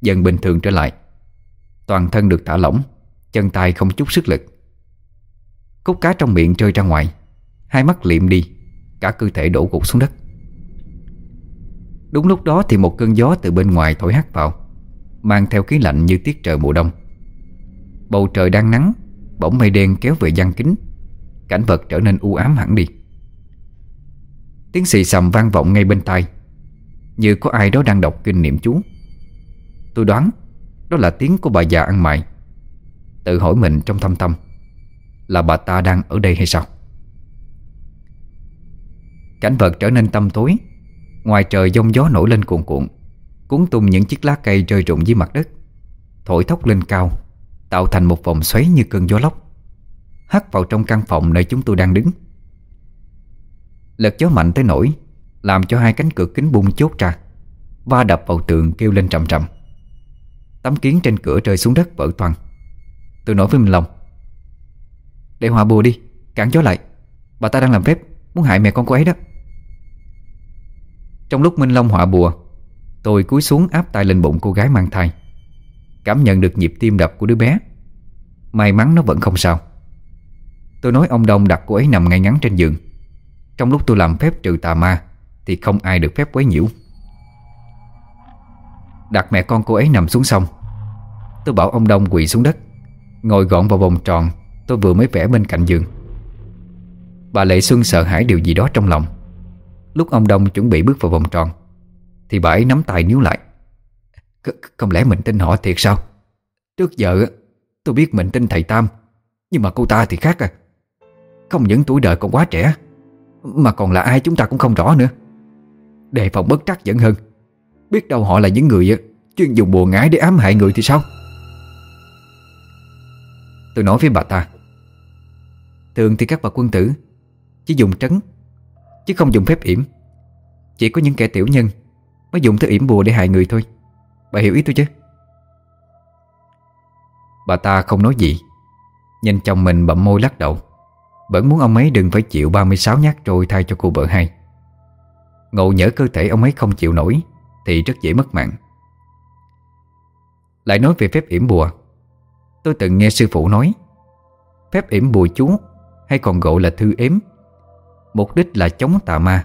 Dần bình thường trở lại. Toàn thân được thả lỏng, Chân tay không chút sức lực. Cúc cá trong miệng rơi ra ngoài. Hai mắt liệm đi, Cả cơ thể đổ gục xuống đất. Đúng lúc đó thì một cơn gió từ bên ngoài thổi hắt vào, Mang theo khí lạnh như tiết trời mùa đông. Bầu trời đang nắng, Bỗng mây đen kéo về giăng kính, Cảnh vật trở nên u ám hẳn đi. Tiếng xì xầm vang vọng ngay bên tai, Như có ai đó đang đọc kinh niệm chú Tôi đoán, Đó là tiếng của bà già ăn mày, Tự hỏi mình trong thâm tâm, Là bà ta đang ở đây hay sao? Cảnh vật trở nên tăm tối. Ngoài trời giông gió nổi lên cuồn cuộn, Cuốn tung những chiếc lá cây rơi rụng dưới mặt đất. Thổi thốc lên cao, Tạo thành một vòng xoáy như cơn gió lốc, Hắt vào trong căn phòng nơi chúng tôi đang đứng. Lật gió mạnh tới nổi Làm cho hai cánh cửa kính bung chốt ra, Va đập vào tường kêu lên trầm trầm. Tấm kiến trên cửa rơi xuống đất vỡ toang. Tôi nói với Minh Long, Để hòa bùa đi, Cản gió lại. Bà ta đang làm phép, Muốn hại mẹ con cô ấy đó. Trong lúc Minh Long họa bùa, Tôi cúi xuống áp tay lên bụng cô gái mang thai. Cảm nhận được nhịp tim đập của đứa bé. May mắn nó vẫn không sao. Tôi nói ông Đông đặt cô ấy nằm ngay ngắn trên giường. Trong lúc tôi làm phép trừ tà ma, Thì không ai được phép quấy nhiễu. Đặt mẹ con cô ấy nằm xuống xong Tôi bảo ông Đông quỳ xuống đất. Ngồi gọn vào vòng tròn, Tôi vừa mới vẽ bên cạnh giường. Bà Lệ Xuân sợ hãi điều gì đó trong lòng. Lúc ông Đông chuẩn bị bước vào vòng tròn, Thì bà ấy nắm tay níu lại. C Không lẽ mình tin họ thiệt sao? Trước giờ tôi biết mình tin thầy Tam, Nhưng mà cô ta thì khác à. Không những tuổi đời còn quá trẻ, Mà còn là ai chúng ta cũng không rõ nữa. Đề phòng bất trắc vẫn hơn, Biết đâu họ là những người Chuyên dùng bùa ngải để ám hại người thì sao? Tôi nói với bà ta, Thường thì các bà quân tử Chỉ dùng trấn Chứ không dùng phép yểm. Chỉ có những kẻ tiểu nhân Mới dùng thứ yểm bùa để hại người thôi. Bà hiểu ý tôi chứ? Bà ta không nói gì. Nhìn chồng mình bậm môi lắc đầu. Vẫn muốn ông ấy đừng phải chịu 36 nhát trôi thay cho cô vợ hai. Ngộ nhỡ cơ thể ông ấy không chịu nổi, Thì rất dễ mất mạng. Lại nói về phép yểm bùa. Tôi từng nghe sư phụ nói, Phép yểm bùa chú Hay còn gọi là thư ếm Mục đích là chống tà ma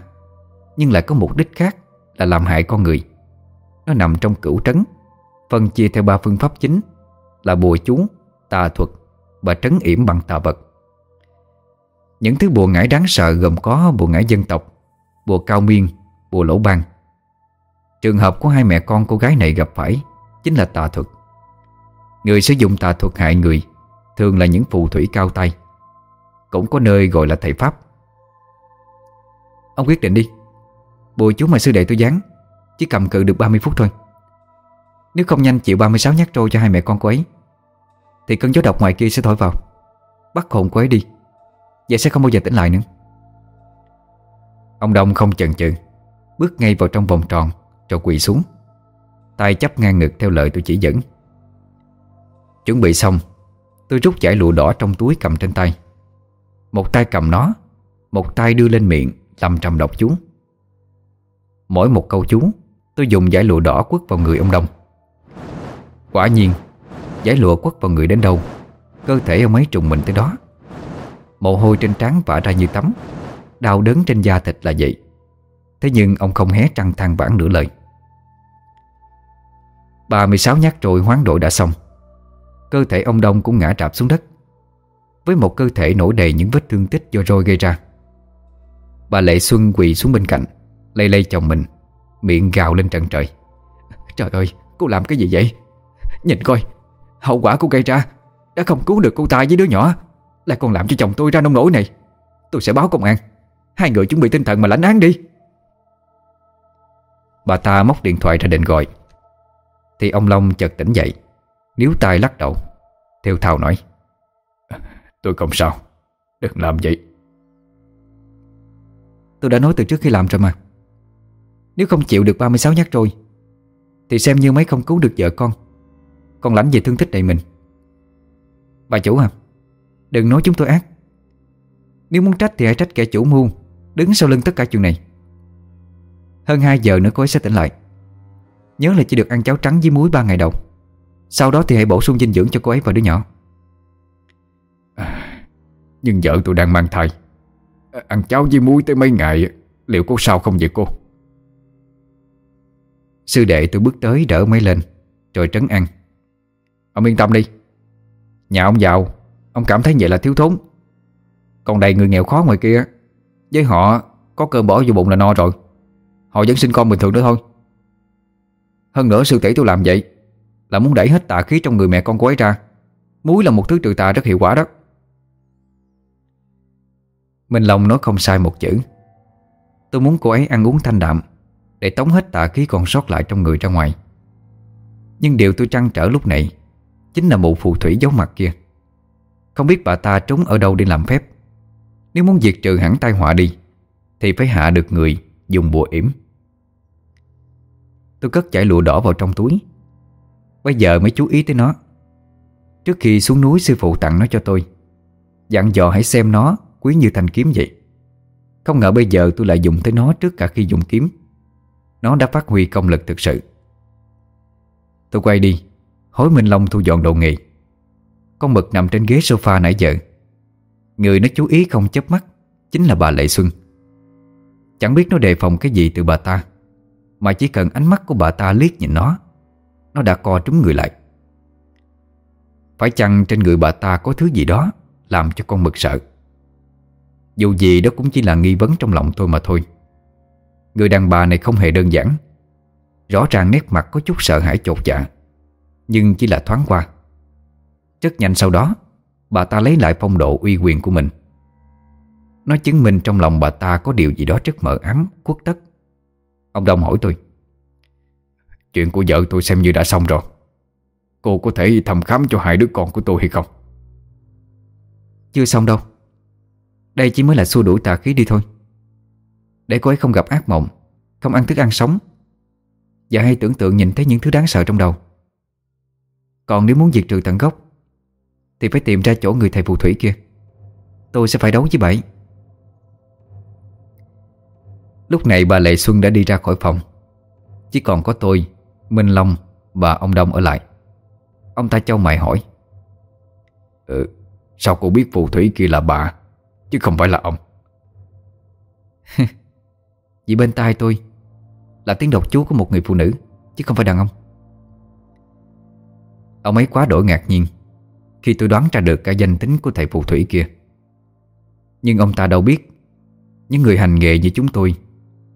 Nhưng lại có mục đích khác Là làm hại con người. Nó nằm trong cửu trấn Phân chia theo ba phương pháp chính Là bùa chú, tà thuật Và trấn yểm bằng tà vật. Những thứ bùa ngải đáng sợ gồm có bùa ngải dân tộc Bùa cao miên, bùa lỗ ban. Trường hợp của hai mẹ con cô gái này gặp phải Chính là tà thuật. Người sử dụng tà thuật hại người Thường là những phù thủy cao tay Cũng có nơi gọi là thầy Pháp. Ông quyết định đi. Bùa chú mà sư đệ tôi dán Chỉ cầm cự được 30 phút thôi. Nếu không nhanh chịu 36 nhát trôi cho hai mẹ con cô ấy, Thì cơn gió độc ngoài kia sẽ thổi vào. Bắt hồn cô ấy đi Vậy sẽ không bao giờ tỉnh lại nữa. Ông Đông không chần chừ, Bước ngay vào trong vòng tròn, Rồi quỳ xuống. Tay chấp ngang ngực theo lời tôi chỉ dẫn. Chuẩn bị xong, Tôi rút giải lụa đỏ trong túi cầm trên tay. Một tay cầm nó, Một tay đưa lên miệng. Lầm trầm đọc chú. Mỗi một câu chú, Tôi dùng giải lụa đỏ quất vào người ông Đông. Quả nhiên, Giải lụa quất vào người đến đâu, Cơ thể ông ấy trùng mình tới đó. Mồ hôi trên trán vã ra như tắm, Đau đớn trên da thịt là vậy. Thế nhưng ông không hé trăng than vãn nửa lời. 36 nhát trội hoán đội đã xong. Cơ thể ông Đông cũng ngã trạp xuống đất. Với một cơ thể nổi đầy những vết thương tích do roi gây ra Bà Lệ Xuân quỳ xuống bên cạnh, Lây lây chồng mình, Miệng gào lên trần trời. Trời ơi, cô làm cái gì vậy? Nhìn coi, Hậu quả cô gây ra, Đã không cứu được cô ta với đứa nhỏ. Lại còn làm cho chồng tôi ra nông nổi này. Tôi sẽ báo công an. Hai người chuẩn bị tinh thần mà lãnh án đi. Bà ta móc điện thoại ra định gọi. Thì ông Long chợt tỉnh dậy, Níu tay lắc đầu Theo thào nói, Tôi không sao, Đừng làm vậy. Tôi đã nói từ trước khi làm rồi mà. Nếu không chịu được 36 nhát trôi Thì xem như mấy không cứu được vợ con Còn lãnh về thương tích đầy mình. Bà chủ à Đừng nói chúng tôi ác. Nếu muốn trách thì hãy trách kẻ chủ mưu Đứng sau lưng tất cả chuyện này. Hơn 2 giờ nữa cô ấy sẽ tỉnh lại. Nhớ là chỉ được ăn cháo trắng với muối 3 ngày đầu. Sau đó thì hãy bổ sung dinh dưỡng cho cô ấy và đứa nhỏ. À, Nhưng vợ tôi đang mang thai. Ờ, ăn cháo với muối tới mấy ngày, Liệu có sao không vậy cô? Sư đệ tôi bước tới đỡ mấy lên, Rồi trấn ăn Ông yên tâm đi. Nhà ông giàu, Ông cảm thấy vậy là thiếu thốn. Còn đầy người nghèo khó ngoài kia, Với họ có cơm bỏ vô bụng là no rồi. Họ vẫn sinh con bình thường nữa thôi. Hơn nữa sư tỷ tôi làm vậy, Là muốn đẩy hết tà khí trong người mẹ con cô ấy ra. Muối là một thứ trừ tà rất hiệu quả đó. Minh Long nói không sai một chữ. Tôi muốn cô ấy ăn uống thanh đạm, Để tống hết tà khí còn sót lại trong người ra ngoài. Nhưng điều tôi trăn trở lúc này, Chính là mụ phù thủy giấu mặt kia. Không biết bà ta trốn ở đâu để làm phép. Nếu muốn diệt trừ hẳn tai họa đi, Thì phải hạ được người Dùng bùa yểm. Tôi cất chải lụa đỏ vào trong túi. Bây giờ mới chú ý tới nó. Trước khi xuống núi, sư phụ tặng nó cho tôi. Dặn dò hãy xem nó Quý như thanh kiếm vậy. Không ngờ bây giờ tôi lại dùng tới nó trước cả khi dùng kiếm. Nó đã phát huy công lực thực sự. Tôi quay đi, Hối Minh Long thu dọn đồ nghề. Con mực nằm trên ghế sofa nãy giờ. Người nó chú ý không chớp mắt, Chính là bà Lệ Xuân. Chẳng biết nó đề phòng cái gì từ bà ta, Mà chỉ cần ánh mắt của bà ta liếc nhìn nó Nó đã co trúng người lại. Phải chăng trên người bà ta có thứ gì đó Làm cho con mực sợ? Dù gì đó cũng chỉ là nghi vấn trong lòng tôi mà thôi. Người đàn bà này không hề đơn giản. Rõ ràng nét mặt có chút sợ hãi chột dạ Nhưng chỉ là thoáng qua. Rất nhanh sau đó Bà ta lấy lại phong độ uy quyền của mình. Nó chứng minh trong lòng bà ta có điều gì đó rất mờ ám, khuất tất. Ông Đông hỏi tôi Chuyện của vợ tôi xem như đã xong rồi. Cô có thể thăm khám cho hai đứa con của tôi hay không? Chưa xong đâu. Đây chỉ mới là xua đuổi tà khí đi thôi. Để cô ấy không gặp ác mộng, Không ăn thức ăn sống, Và hay tưởng tượng nhìn thấy những thứ đáng sợ trong đầu. Còn nếu muốn diệt trừ tận gốc, Thì phải tìm ra chỗ người thầy phù thủy kia. Tôi sẽ phải đấu với bảy Lúc này bà Lệ Xuân đã đi ra khỏi phòng. Chỉ còn có tôi, Minh Long và ông Đông ở lại. Ông ta châu mày hỏi Ừ Sao cô biết phù thủy kia là bà? Chứ không phải là ông. [LAUGHS] Vì bên tai tôi Là tiếng độc chú của một người phụ nữ, Chứ không phải đàn ông. Ông ấy quá đổi ngạc nhiên Khi tôi đoán ra được cả danh tính của thầy phù thủy kia. Nhưng ông ta đâu biết Những người hành nghề như chúng tôi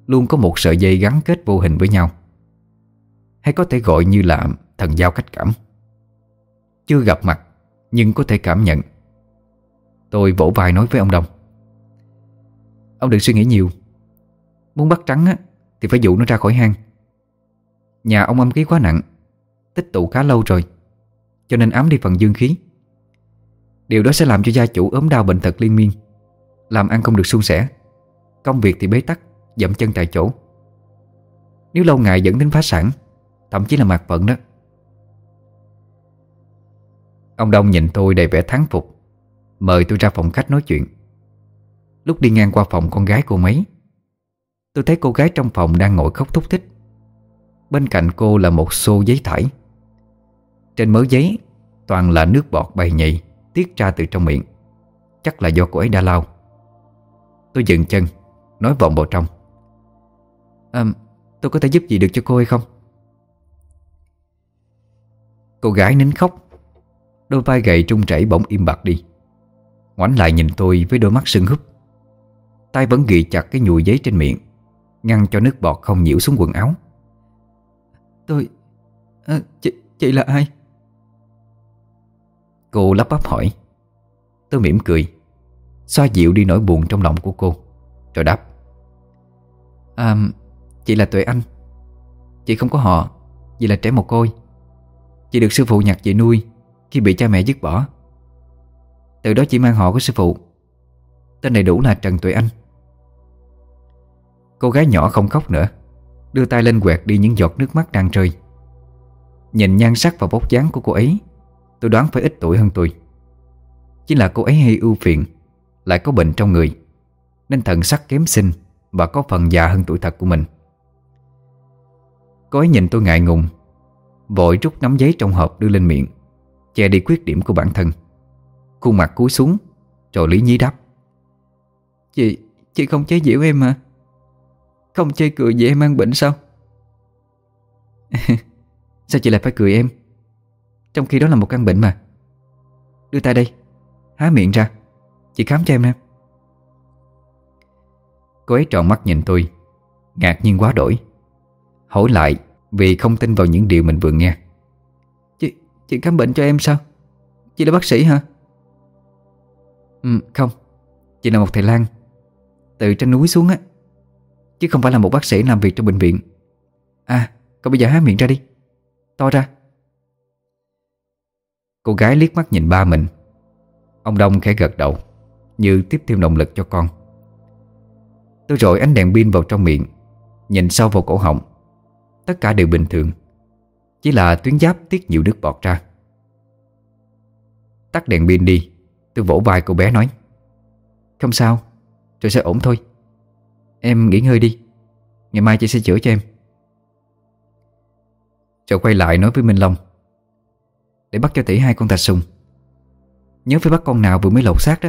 Luôn có một sợi dây gắn kết vô hình với nhau, Hay có thể gọi như là thần giao cách cảm. Chưa gặp mặt Nhưng có thể cảm nhận Tôi vỗ vai nói với ông đồng. Ông đừng suy nghĩ nhiều. Muốn bắt trắng á, thì phải dụ nó ra khỏi hang. Nhà ông âm khí quá nặng Tích tụ khá lâu rồi Cho nên ám đi phần dương khí. Điều đó sẽ làm cho gia chủ ốm đau bệnh tật liên miên. Làm ăn không được suôn sẻ Công việc thì bế tắc Dậm chân tại chỗ. Nếu lâu ngày dẫn đến phá sản Thậm chí là mạc phận đó. Ông Đông nhìn tôi đầy vẻ thắng phục. Mời tôi ra phòng khách nói chuyện. Lúc đi ngang qua phòng con gái cô mấy Tôi thấy cô gái trong phòng đang ngồi khóc thúc thích. Bên cạnh cô là một xô giấy thải. Trên mớ giấy Toàn là nước bọt bầy nhị Tiết ra từ trong miệng. Chắc là do cô ấy đã lao Tôi dừng chân Nói vọng vào trong. À, Tôi có thể giúp gì được cho cô hay không? Cô gái nín khóc Đôi vai gầy trung chảy bỗng im bặt đi. Ngoảnh lại nhìn tôi với đôi mắt sưng húp. Tay vẫn ghi chặt cái nhùi giấy trên miệng Ngăn cho nước bọt không nhiễu xuống quần áo. Tôi... À, chị, chị là ai? Cô lắp bắp hỏi. Tôi mỉm cười Xoa dịu đi nỗi buồn trong lòng của cô Rồi đáp. À, chị là Tuệ Anh. Chị không có họ Chị là trẻ mồ côi. Chị được sư phụ nhặt về nuôi Khi bị cha mẹ dứt bỏ từ đó chỉ mang họ của sư phụ. Tên đầy đủ là Trần Tuệ Anh. Cô gái nhỏ không khóc nữa, Đưa tay lên quẹt đi những giọt nước mắt đang rơi. Nhìn nhan sắc và bốc dáng của cô ấy, Tôi đoán phải ít tuổi hơn tôi. Chỉ là cô ấy hay ưu phiền, Lại có bệnh trong người, Nên thần sắc kém xinh Và có phần già hơn tuổi thật của mình. Cô ấy nhìn tôi ngại ngùng, Vội rút nắm giấy trong hộp đưa lên miệng, Che đi khuyết điểm của bản thân. Khuôn mặt cúi xuống. Rồi lý nhí đáp Chị, chị không chế giễu em mà. Không chê cười vì em mang bệnh sao? [LAUGHS] Sao chị lại phải cười em? Trong khi đó là một căn bệnh mà. Đưa tay đây Há miệng ra Chị khám cho em nè. Cô ấy tròn mắt nhìn tôi Ngạc nhiên quá đổi. Hỏi lại vì không tin vào những điều mình vừa nghe. Chị, chị khám bệnh cho em sao? Chị là bác sĩ hả? Ừ không. Chị là một thầy lang. Từ trên núi xuống á. Chứ không phải là một bác sĩ làm việc trong bệnh viện. À cậu bây giờ há miệng ra đi. To ra. Cô gái liếc mắt nhìn ba mình. Ông Đông khẽ gật đầu, Như tiếp thêm động lực cho con. Tôi rọi ánh đèn pin vào trong miệng, Nhìn sâu vào cổ họng. Tất cả đều bình thường. Chỉ là tuyến giáp tiết nhiều nước bọt ra. Tắt đèn pin đi. Tôi vỗ vai cô bé nói Không sao tôi sẽ ổn thôi. Em nghỉ ngơi đi Ngày mai chị sẽ chữa cho em. Rồi quay lại nói với Minh Long Để bắt cho tỷ hai con thạch sùng. Nhớ phải bắt con nào vừa mới lột xác đó.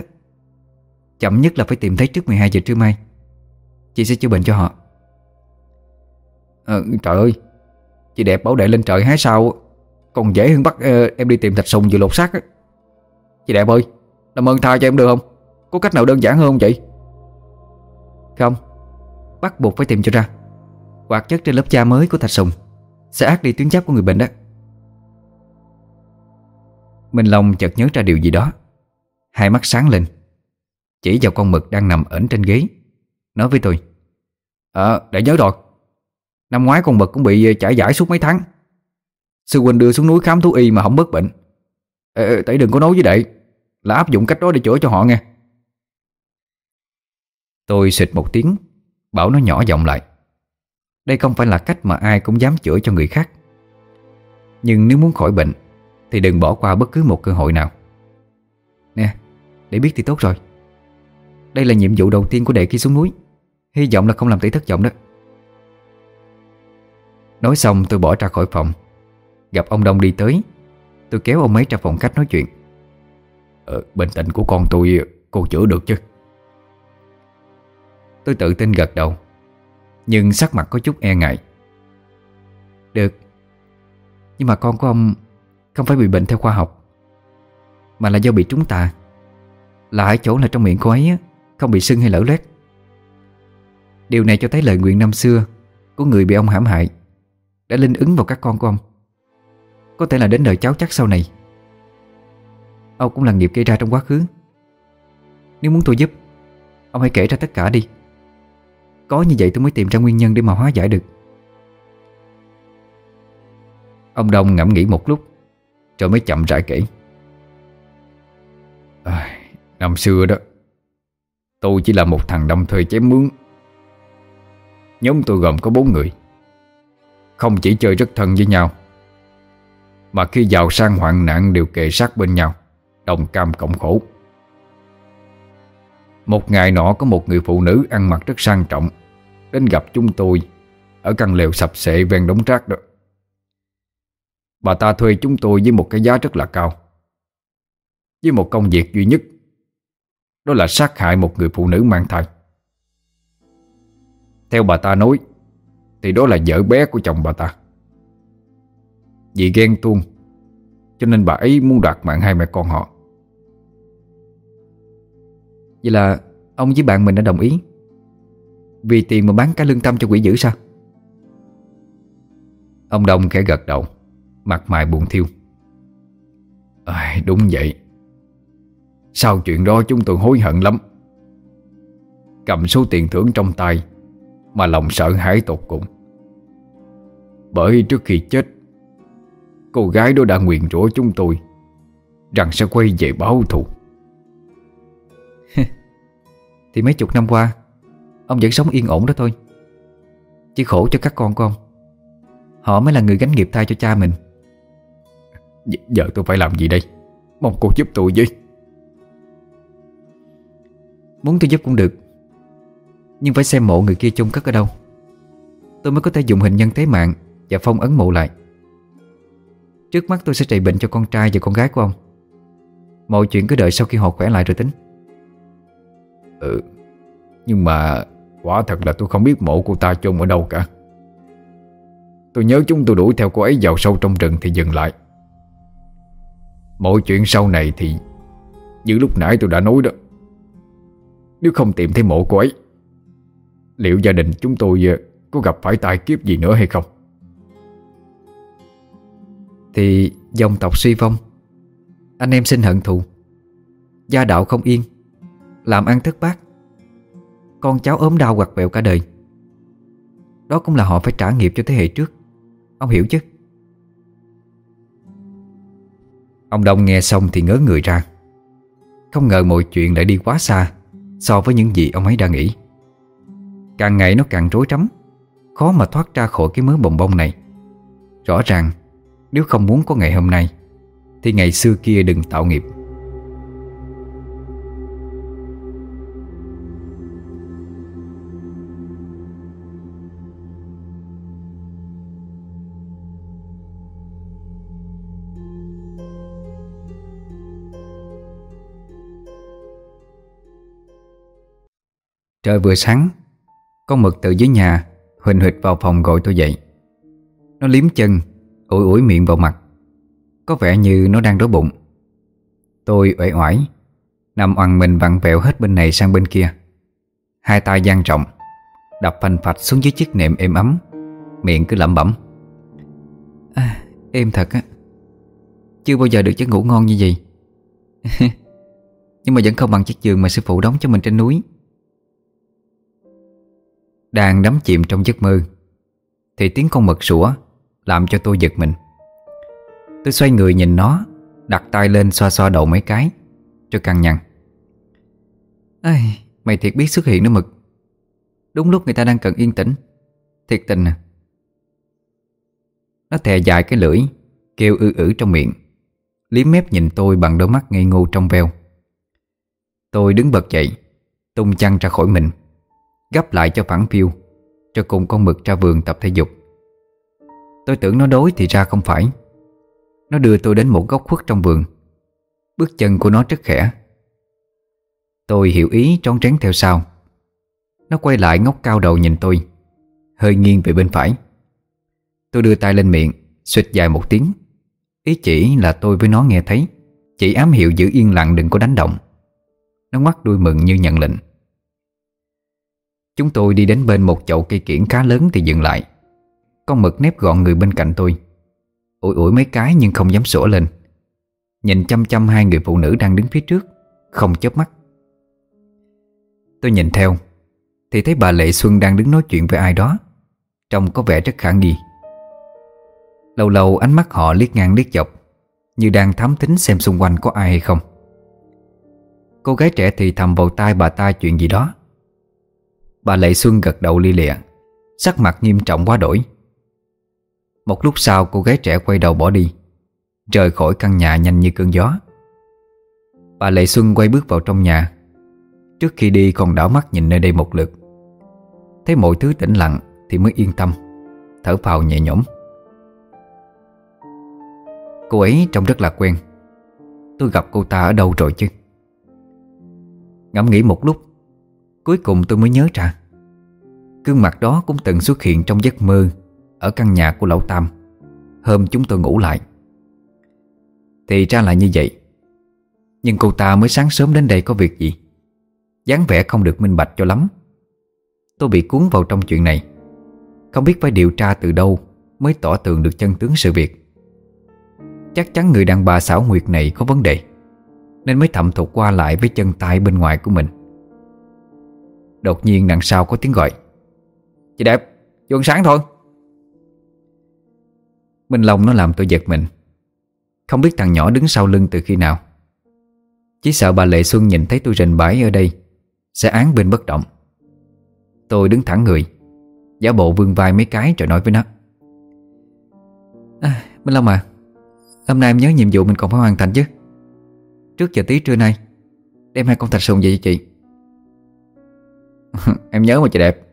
Chậm nhất là phải tìm thấy trước 12 giờ trưa mai. Chị sẽ chữa bệnh cho họ. À, Trời ơi Chị đẹp bảo đệ lên trời hái sao Còn dễ hơn bắt uh, em đi tìm thạch sùng vừa lột xác á. Chị đẹp ơi làm ơn tha cho em được không? Có cách nào đơn giản hơn không chị Không. Bắt buộc phải tìm cho ra. Hoạt chất trên lớp da mới của thạch sùng Sẽ ác đi tuyến giáp của người bệnh đó. Minh Long chợt nhớ ra điều gì đó. Hai mắt sáng lên. Chỉ vào con mực đang nằm ẩn trên ghế. Nói với tôi À để nhớ rồi. Năm ngoái con mực cũng bị ờ, chảy giải suốt mấy tháng. Sư huynh đưa xuống núi khám thú y mà không bớt bệnh. Ê, Tẩy đừng có nói với đệ. Là áp dụng cách đó để chữa cho họ nghe. Tôi xịt một tiếng, Bảo nó nhỏ giọng lại. Đây không phải là cách mà ai cũng dám chữa cho người khác. Nhưng nếu muốn khỏi bệnh, Thì đừng bỏ qua bất cứ một cơ hội nào. Nè, Để biết thì tốt rồi. Đây là nhiệm vụ đầu tiên của đệ khi xuống núi. Hy vọng là không làm tỷ thất vọng đó. Nói xong, tôi bỏ ra khỏi phòng. Gặp ông Đông đi tới, Tôi kéo ông ấy ra phòng khách nói chuyện ờ, Bình tĩnh của con tôi Cô chữa được chứ? Tôi tự tin gật đầu Nhưng sắc mặt có chút e ngại. Được Nhưng mà con của ông Không phải bị bệnh theo khoa học Mà là do bị trúng tà. Là ở chỗ là trong miệng cô ấy Không bị sưng hay lở loét. Điều này cho thấy lời nguyện năm xưa Của người bị ông hãm hại Đã linh ứng vào các con của ông. Có thể là đến đời cháu chắc sau này. Ông cũng là nghiệp gây ra trong quá khứ. Nếu muốn tôi giúp Ông hãy kể ra tất cả đi. Có như vậy tôi mới tìm ra nguyên nhân để mà hóa giải được. Ông Đông ngẫm nghĩ một lúc Rồi mới chậm rãi kể. À, Năm xưa đó Tôi chỉ là một thằng đồng thời chém mướn. Nhóm tôi gồm có bốn người. Không chỉ chơi rất thân với nhau Mà khi giàu sang hoạn nạn đều kề sát bên nhau. Đồng cam cộng khổ. Một ngày nọ có một người phụ nữ ăn mặc rất sang trọng, Đến gặp chúng tôi, Ở căn lều sập sệ ven đống rác đó. Bà ta thuê chúng tôi với một cái giá rất là cao, Với một công việc duy nhất, Đó là sát hại một người phụ nữ mang thai. Theo bà ta nói, Thì đó là vợ bé của chồng bà ta. Vì ghen tuông, Cho nên bà ấy muốn đoạt mạng hai mẹ con họ. Vậy là ông với bạn mình đã đồng ý. Vì tiền mà bán cả lương tâm cho quỷ dữ sao? Ông Đông khẽ gật đầu Mặt mày buồn thiêu. À, Đúng vậy. Sau chuyện đó chúng tôi hối hận lắm. Cầm số tiền thưởng trong tay Mà lòng sợ hãi tột cùng. Bởi trước khi chết Cô gái đó đã nguyện rủa chúng tôi Rằng sẽ quay về báo thù. Thì mấy chục năm qua, Ông vẫn sống yên ổn đó thôi. Chỉ khổ cho các con con Họ mới là người gánh nghiệp thay cho cha mình. Giờ tôi phải làm gì đây? Mong cô giúp tôi với. Muốn tôi giúp cũng được, Nhưng phải xem mộ người kia chôn cất ở đâu. Tôi mới có thể dùng hình nhân tế mạng Và phong ấn mộ lại. Trước mắt tôi sẽ trị bệnh cho con trai và con gái của ông. Mọi chuyện cứ đợi sau khi họ khỏe lại rồi tính. Ừ. Nhưng mà Quả thật là tôi không biết mộ cô ta chôn ở đâu cả. Tôi nhớ chúng tôi đuổi theo cô ấy vào sâu trong rừng thì dừng lại. Mọi chuyện sau này thì Như lúc nãy tôi đã nói đó. Nếu không tìm thấy mộ cô ấy, Liệu gia đình chúng tôi ờ, Có gặp phải tai kiếp gì nữa hay không? Thì dòng tộc suy vong Anh em sinh hận thù. Gia đạo không yên. Làm ăn thất bát. Con cháu ốm đau quặt bẹo cả đời. Đó cũng là họ phải trả nghiệp cho thế hệ trước. Ông hiểu chứ? Ông Đông nghe xong thì ngớ người ra. Không ngờ mọi chuyện lại đi quá xa So với những gì ông ấy đã nghĩ. Càng ngày nó càng rối rắm, Khó mà thoát ra khỏi cái mớ bồng bông này. Rõ ràng, Nếu không muốn có ngày hôm nay, Thì ngày xưa kia đừng tạo nghiệp. Trời vừa sáng Con mực từ dưới nhà Huỳnh huỵch vào phòng gọi tôi dậy. Nó liếm chân ủi ủi miệng vào mặt. Có vẻ như nó đang đói bụng. Tôi uể oải Nằm oằn mình vặn vẹo hết bên này sang bên kia. Hai tay dang rộng Đập phanh phạch xuống dưới chiếc nệm êm ấm Miệng cứ lẩm bẩm. À, Êm thật á. Chưa bao giờ được giấc ngủ ngon như vậy. [LAUGHS] Nhưng mà vẫn không bằng chiếc giường mà sư phụ đóng cho mình trên núi đang đắm chìm trong giấc mơ. Thì tiếng con mực sủa Làm cho tôi giật mình. Tôi xoay người nhìn nó Đặt tay lên xoa xoa đầu mấy cái Cho căng nhăn Ây, Mày thiệt biết xuất hiện nữa mực. Đúng lúc người ta đang cần yên tĩnh. Thiệt tình à. Nó thè dài cái lưỡi Kêu ư ử trong miệng. Liếm mép nhìn tôi bằng đôi mắt ngây ngô trong veo. Tôi đứng bật dậy Tung chăn ra khỏi mình. Gấp lại cho phẳng phiêu, Cho cùng con mực ra vườn tập thể dục. Tôi tưởng nó đối thì ra không phải. Nó đưa tôi đến một góc khuất trong vườn. Bước chân của nó rất khẽ. Tôi hiểu ý trốn tránh theo sau. Nó quay lại ngóc cao đầu nhìn tôi, Hơi nghiêng về bên phải. Tôi đưa tay lên miệng Xịt dài một tiếng. Ý chỉ là tôi với nó nghe thấy. Chỉ ám hiệu giữ yên lặng đừng có đánh động. Nó ngoắt đuôi mừng như nhận lệnh. Chúng tôi đi đến bên một chậu cây kiển khá lớn thì dừng lại. Con mực nép gọn người bên cạnh tôi. Ủi ủi mấy cái nhưng không dám sủa lên. Nhìn chăm chăm hai người phụ nữ đang đứng phía trước, Không chớp mắt. Tôi nhìn theo, Thì thấy bà Lệ Xuân đang đứng nói chuyện với ai đó. Trông có vẻ rất khả nghi. Lâu lâu ánh mắt họ liếc ngang liếc dọc, Như đang thám tính xem xung quanh có ai hay không. Cô gái trẻ thì thầm vào tai bà ta chuyện gì đó. Bà Lệ Xuân gật đầu li lịa, Sắc mặt nghiêm trọng quá đổi. Một lúc sau, cô gái trẻ quay đầu bỏ đi, Rời khỏi căn nhà nhanh như cơn gió. Bà Lệ Xuân quay bước vào trong nhà. Trước khi đi còn đảo mắt nhìn nơi đây một lượt. Thấy mọi thứ tĩnh lặng Thì mới yên tâm, Thở phào nhẹ nhõm. Cô ấy trông rất là quen. Tôi gặp cô ta ở đâu rồi chứ? Ngẫm nghĩ một lúc Cuối cùng tôi mới nhớ ra, Gương mặt đó cũng từng xuất hiện trong giấc mơ Ở căn nhà của Lão Tam. Hôm chúng tôi ngủ lại. Thì ra là như vậy. Nhưng cô ta mới sáng sớm đến đây có việc gì? Dáng vẻ không được minh bạch cho lắm. Tôi bị cuốn vào trong chuyện này. Không biết phải điều tra từ đâu Mới tỏ tường được chân tướng sự việc. Chắc chắn người đàn bà xảo nguyệt này có vấn đề, Nên mới thẩm thuộc qua lại với chân tay bên ngoài của mình. Đột nhiên đằng sau có tiếng gọi. Chị đẹp, vô ăn sáng thôi. Minh Long nó làm tôi giật mình. Không biết thằng nhỏ đứng sau lưng từ khi nào. Chỉ sợ bà Lệ Xuân nhìn thấy tôi rình bãi ở đây Sẽ án bên bất động. Tôi đứng thẳng người Giả bộ vương vai mấy cái rồi nói với nó. À, Minh Long à Hôm nay em nhớ nhiệm vụ mình còn phải hoàn thành chứ. Trước giờ tí trưa nay Đem hai con thạch sùng về cho chị. [LAUGHS] Em nhớ mà chị đẹp.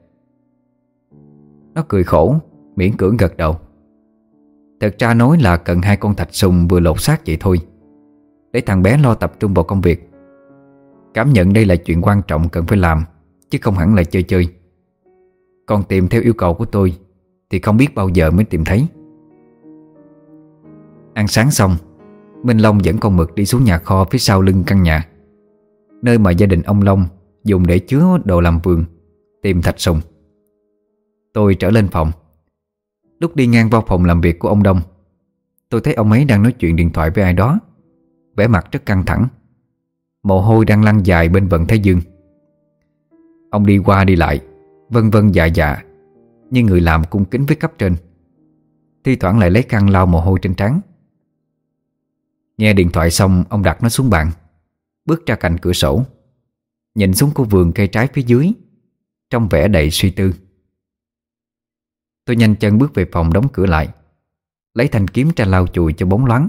Nó cười khổ, Miễn cưỡng gật đầu. Thật ra nói là cần hai con thạch sùng vừa lột xác vậy thôi. Để thằng bé lo tập trung vào công việc. Cảm nhận đây là chuyện quan trọng cần phải làm, Chứ không hẳn là chơi chơi. Còn tìm theo yêu cầu của tôi, Thì không biết bao giờ mới tìm thấy. Ăn sáng xong, Minh Long dẫn con mực đi xuống nhà kho phía sau lưng căn nhà, Nơi mà gia đình ông Long Dùng để chứa đồ làm vườn, Tìm thạch sùng. Tôi trở lên phòng. Lúc đi ngang vào phòng làm việc của ông Đông, Tôi thấy ông ấy đang nói chuyện điện thoại với ai đó, vẻ mặt rất căng thẳng. Mồ hôi đang lăn dài bên vận thái dương. Ông đi qua đi lại, Vân vân dạ dạ Như người làm cung kính với cấp trên. Thi thoảng lại lấy khăn lau mồ hôi trên trán. Nghe điện thoại xong, Ông đặt nó xuống bàn, Bước ra cạnh cửa sổ. Nhìn xuống khu vườn cây trái phía dưới, Trong vẻ đầy suy tư. Tôi nhanh chân bước về phòng đóng cửa lại, Lấy thanh kiếm ra lau chùi cho bóng loáng.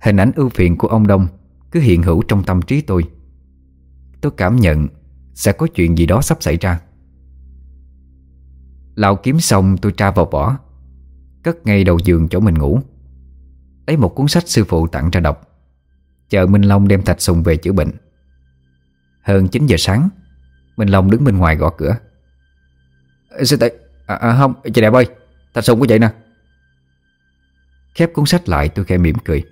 Hình ảnh ưu phiền của ông Đông Cứ hiện hữu trong tâm trí tôi. Tôi cảm nhận Sẽ có chuyện gì đó sắp xảy ra. Lạo kiếm xong, tôi tra vào vỏ, Cất ngay đầu giường chỗ mình ngủ. Lấy một cuốn sách sư phụ tặng ra đọc. Chờ Minh Long đem thạch sùng về chữa bệnh hơn 9 giờ sáng Minh Long đứng bên ngoài gõ cửa. Ờ, Xin tử à, à, Không chị đẹp ơi Thạch sùng có vậy nè. Khép cuốn sách lại tôi khẽ mỉm cười.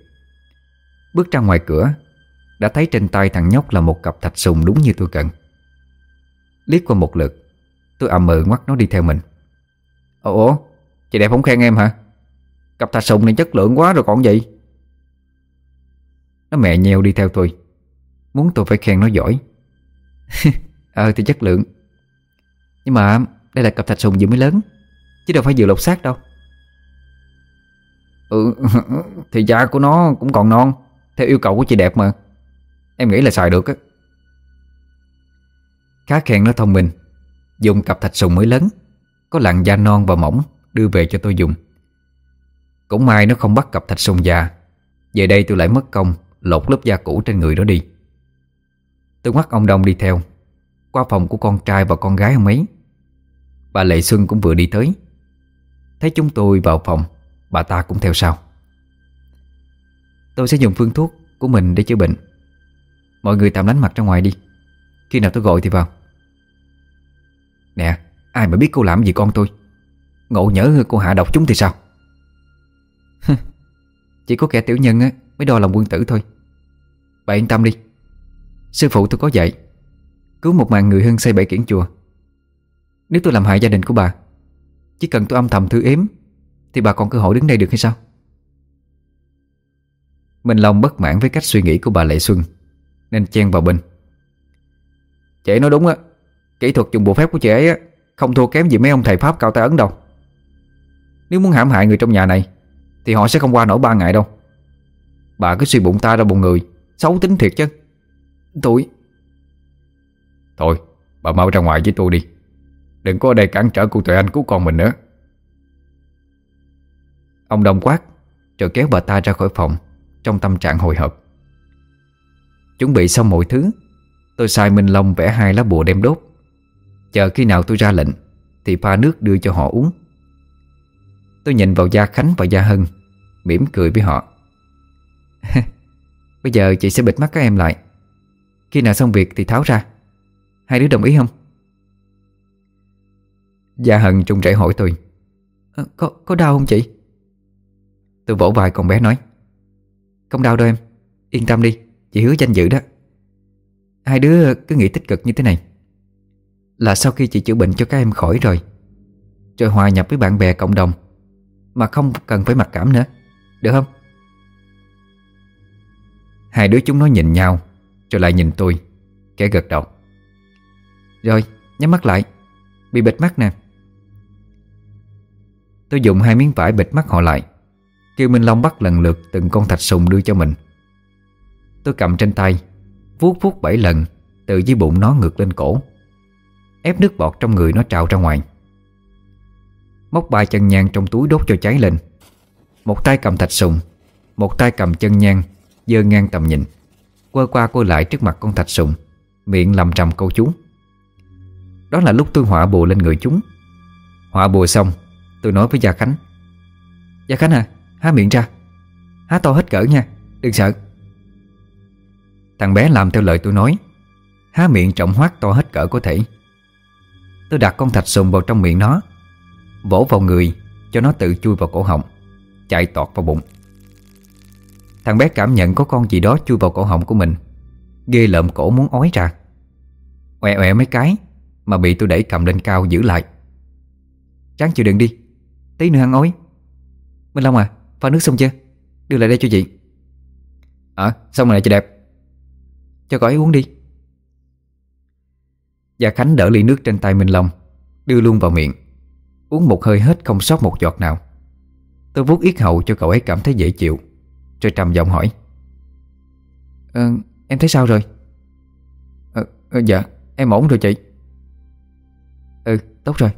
Bước ra ngoài cửa Đã thấy trên tay thằng nhóc là một cặp thạch sùng đúng như tôi cần. Liếc qua một lượt Tôi ậm mờ ngoắt nó đi theo mình. Ủa Chị đẹp không khen em hả? Cặp thạch sùng này chất lượng quá rồi còn gì? Nó mẹ nheo đi theo tôi. Muốn tôi phải khen nó giỏi [LAUGHS] Ờ thì chất lượng. Nhưng mà đây là cặp thạch sùng vừa mới lớn, Chứ đâu phải vừa lột xác đâu. Ừ [LAUGHS] Thì da của nó cũng còn non, Theo yêu cầu của chị đẹp mà. Em nghĩ là xài được á. Khá khen nó thông minh, Dùng cặp thạch sùng mới lớn, Có làn da non và mỏng, Đưa về cho tôi dùng. Cũng may nó không bắt cặp thạch sùng già. Về đây tôi lại mất công Lột lớp da cũ trên người đó đi. Tôi ngoắt ông Đông đi theo. Qua phòng của con trai và con gái ông ấy, Bà Lệ Xuân cũng vừa đi tới. Thấy chúng tôi vào phòng, Bà ta cũng theo sau. Tôi sẽ dùng phương thuốc của mình để chữa bệnh. Mọi người tạm lánh mặt ra ngoài đi. Khi nào tôi gọi thì vào. Nè, Ai mà biết cô làm gì con tôi? Ngộ nhớ cô hạ độc chúng thì sao? [LAUGHS] Chỉ có kẻ tiểu nhân á, Mới đo lòng quân tử thôi. Bà yên tâm đi. Sư phụ tôi có dạy, Cứu một mạng người hơn xây bảy kiển chùa. Nếu tôi làm hại gia đình của bà, Chỉ cần tôi âm thầm thư ếm, Thì bà còn cơ hội đứng đây được hay sao? Minh Long bất mãn với cách suy nghĩ của bà Lệ Xuân, Nên chen vào bên. Chị nói đúng á, Kỹ thuật dùng bộ phép của chị ấy á, Không thua kém gì mấy ông thầy Pháp cao tay ấn đâu. Nếu muốn hãm hại người trong nhà này, Thì họ sẽ không qua nổi ba ngày đâu. Bà cứ suy bụng ta ra bụng người, Xấu tính thiệt chứ. Tôi Thôi, bà mau ra ngoài với tôi đi. Đừng có ở đây cản trở cô Tuệ Anh cứu con mình nữa. Ông đồng quát Rồi kéo bà ta ra khỏi phòng, Trong tâm trạng hồi hộp. Chuẩn bị xong mọi thứ, Tôi sai Minh Long vẽ hai lá bùa đem đốt. Chờ khi nào tôi ra lệnh, Thì pha nước đưa cho họ uống. Tôi nhìn vào Gia Khánh và Gia Hân, mỉm cười với họ. [LAUGHS] Bây giờ chị sẽ bịt mắt các em lại. Khi nào xong việc thì tháo ra. Hai đứa đồng ý không? Gia Hân trung rẩy hỏi tôi. À, có, có đau không chị? Tôi vỗ vai con bé nói. Không đau đâu em. Yên tâm đi. Chị hứa danh dự đó. Hai đứa cứ nghĩ tích cực như thế này. Là sau khi chị chữa bệnh cho các em khỏi rồi Rồi hòa nhập với bạn bè cộng đồng Mà không cần phải mặc cảm nữa. Được không? Hai đứa chúng nó nhìn nhau. Rồi lại nhìn tôi, Kẻ gật đầu. Rồi, nhắm mắt lại. Bị bịt mắt nè. Tôi dùng hai miếng vải bịt mắt họ lại, Kêu Minh Long bắt lần lượt Từng con thạch sùng đưa cho mình. Tôi cầm trên tay, Vuốt vuốt bảy lần, Từ dưới bụng nó ngược lên cổ, Ép nước bọt trong người nó trào ra ngoài. Móc ba chân nhang trong túi đốt cho cháy lên. Một tay cầm thạch sùng, Một tay cầm chân nhang, Dơ ngang tầm nhìn. Quơ qua quơ lại trước mặt con thạch sùng, Miệng lầm trầm câu chú. Đó là lúc tôi họa bùa lên người chúng. Họa bùa xong, Tôi nói với Gia Khánh. Gia Khánh à Há miệng ra. Há to hết cỡ nha, Đừng sợ. Thằng bé làm theo lời tôi nói. Há miệng trọng hoát to hết cỡ có thể. Tôi đặt con thạch sùng vào trong miệng nó, Vỗ vào người Cho nó tự chui vào cổ họng, Chạy tọt vào bụng. Thằng bé cảm nhận có con gì đó chui vào cổ họng của mình. Ghê lợm cổ muốn ói ra. Oe oe mấy cái Mà bị tôi đẩy cầm lên cao giữ lại. Tráng chịu đựng đi. Tí nữa ăn ói. Minh Long à, pha nước xong chưa? Đưa lại đây cho chị. À, xong rồi lại chị đẹp. Cho cậu ấy uống đi. Gia Khánh đỡ ly nước trên tay Minh Long Đưa luôn vào miệng. Uống một hơi hết không sót một giọt nào. Tôi vuốt yết hầu cho cậu ấy cảm thấy dễ chịu. Rồi trầm giọng hỏi à, em thấy sao rồi? à, à, dạ, em ổn rồi chị. Ừ, tốt rồi.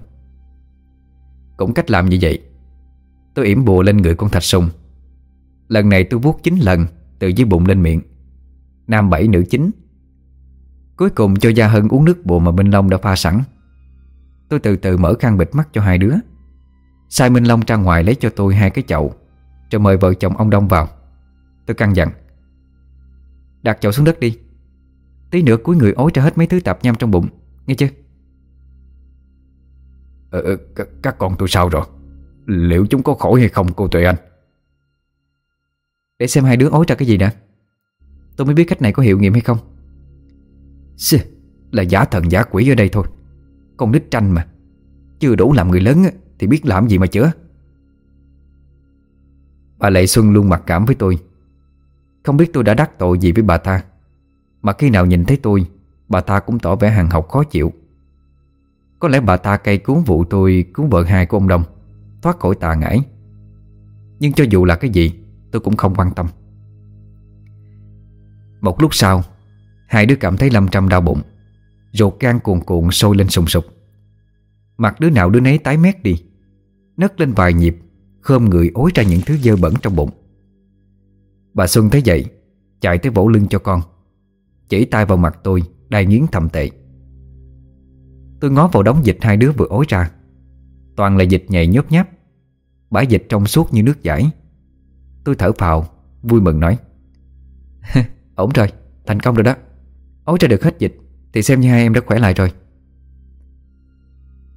Cũng cách làm như vậy Tôi yểm bùa lên người con thạch sùng. Lần này tôi vuốt 9 lần Từ dưới bụng lên miệng. Nam bảy nữ 9 Cuối cùng cho Gia Hân uống nước bùa mà Minh Long đã pha sẵn. Tôi từ từ mở khăn bịt mắt cho hai đứa. Sai Minh Long ra ngoài lấy cho tôi hai cái chậu Rồi mời vợ chồng ông Đông vào. Tôi căn dặn. Đặt chậu xuống đất đi. Tí nữa cuối người ối ra hết mấy thứ tạp nham trong bụng. Nghe chưa? Ờ, ờ, các, con tôi sao rồi? Liệu chúng có khỏi hay không cô Tuệ Anh? Để xem hai đứa ối ra cái gì nè Tôi mới biết cách này có hiệu nghiệm hay không. Xì, Là giả thần giả quỷ ở đây thôi. Con nít tranh mà. Chưa đủ làm người lớn thì biết làm gì mà chữa. Bà Lệ Xuân luôn mặc cảm với tôi không biết tôi đã đắc tội gì với bà ta. Mà khi nào nhìn thấy tôi, Bà ta cũng tỏ vẻ hàng học khó chịu. Có lẽ bà ta cay cuốn vụ tôi Cuốn vợ hai của ông Đông Thoát khỏi tà ngải Nhưng cho dù là cái gì, Tôi cũng không quan tâm. Một lúc sau, Hai đứa cảm thấy lâm trăm đau bụng, Ruột gan cuồn cuộn sôi lên sùng sục. Mặt đứa nào đứa nấy tái mét đi, Nấc lên vài nhịp Khơm người ối ra những thứ dơ bẩn trong bụng. Bà Xuân thấy vậy Chạy tới vỗ lưng cho con. Chỉ tay vào mặt tôi Đai nghiến thầm tệ. Tôi ngó vào đống dịch hai đứa vừa ối ra. Toàn là dịch nhầy nhớp nháp. Bãi dịch trong suốt như nước giải. Tôi thở phào Vui mừng nói. [LAUGHS] Ổn rồi, thành công rồi đó. Ối ra được hết dịch Thì xem như hai em đã khỏe lại rồi.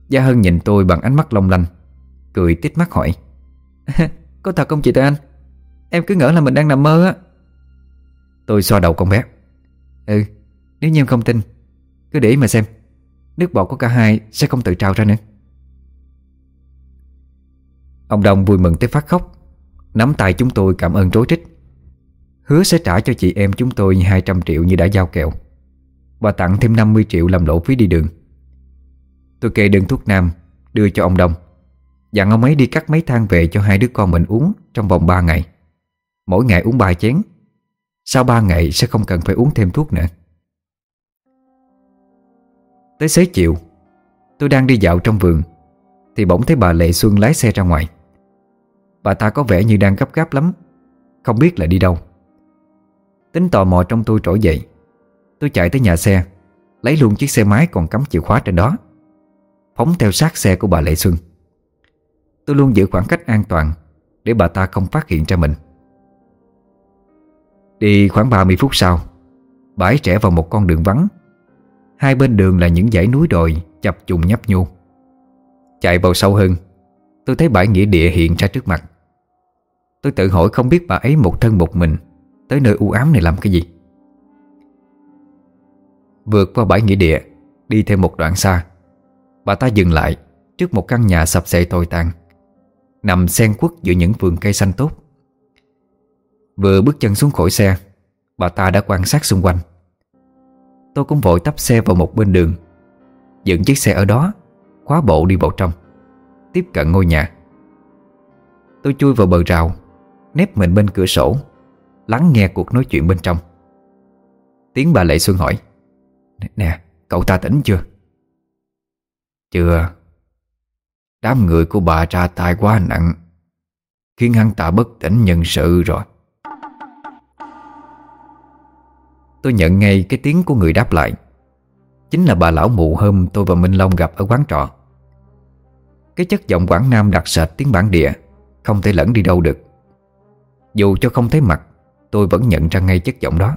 Gia Hân nhìn tôi bằng ánh mắt long lanh Cười tít mắt hỏi. [LAUGHS] Có thật không chị Tây Anh? Em cứ ngỡ là mình đang nằm mơ á. Tôi xoa đầu con bé. Ừ nếu như em không tin Cứ để mà xem. Nước bọt của cả hai sẽ không tự trào ra nữa. Ông Đông vui mừng tới phát khóc. Nắm tay chúng tôi cảm ơn trối trích Hứa sẽ trả cho chị em chúng tôi 200 triệu như đã giao kèo Và tặng thêm 50 triệu làm lộ phí đi đường. Tôi kê đơn thuốc nam Đưa cho ông Đông. Dặn ông ấy đi cắt mấy thang về cho hai đứa con mình uống Trong vòng 3 ngày Mỗi ngày uống 3 chén. Sau 3 ngày sẽ không cần phải uống thêm thuốc nữa. Tới xế chiều, Tôi đang đi dạo trong vườn, Thì bỗng thấy bà Lệ Xuân lái xe ra ngoài. Bà ta có vẻ như đang gấp gáp lắm, Không biết là đi đâu. Tính tò mò trong tôi trỗi dậy, Tôi chạy tới nhà xe, Lấy luôn chiếc xe máy còn cắm chìa khóa trên đó, Phóng theo sát xe của bà Lệ Xuân. Tôi luôn giữ khoảng cách an toàn Để bà ta không phát hiện ra mình. Đi khoảng 30 phút sau, Bãi trẻ vào một con đường vắng. Hai bên đường là những dãy núi đồi Chập trùng nhấp nhô Chạy vào sâu hơn, Tôi thấy bãi nghĩa địa hiện ra trước mặt. Tôi tự hỏi không biết bà ấy một thân một mình Tới nơi u ám này làm cái gì. Vượt qua bãi nghĩa địa, Đi thêm một đoạn xa, Bà ta dừng lại Trước một căn nhà sập xệ tồi tàn, Nằm xen quất giữa những vườn cây xanh tốt. Vừa bước chân xuống khỏi xe. Bà ta đã quan sát xung quanh. Tôi cũng vội tắp xe vào một bên đường, Dựng chiếc xe ở đó, Khóa bộ đi vào trong, Tiếp cận ngôi nhà. Tôi chui vào bờ rào, Nép mình bên cửa sổ, Lắng nghe cuộc nói chuyện bên trong. Tiếng bà Lệ Xuân hỏi, Nè cậu ta tỉnh chưa? Chưa. Đám người của bà ra tai quá nặng, Khiến hắn ta bất tỉnh nhân sự rồi. Tôi nhận ngay cái tiếng của người đáp lại. Chính là bà lão mụ hôm tôi và Minh Long gặp ở quán trọ. Cái chất giọng Quảng Nam đặc sệt tiếng bản địa, Không thể lẫn đi đâu được. Dù cho không thấy mặt, Tôi vẫn nhận ra ngay chất giọng đó.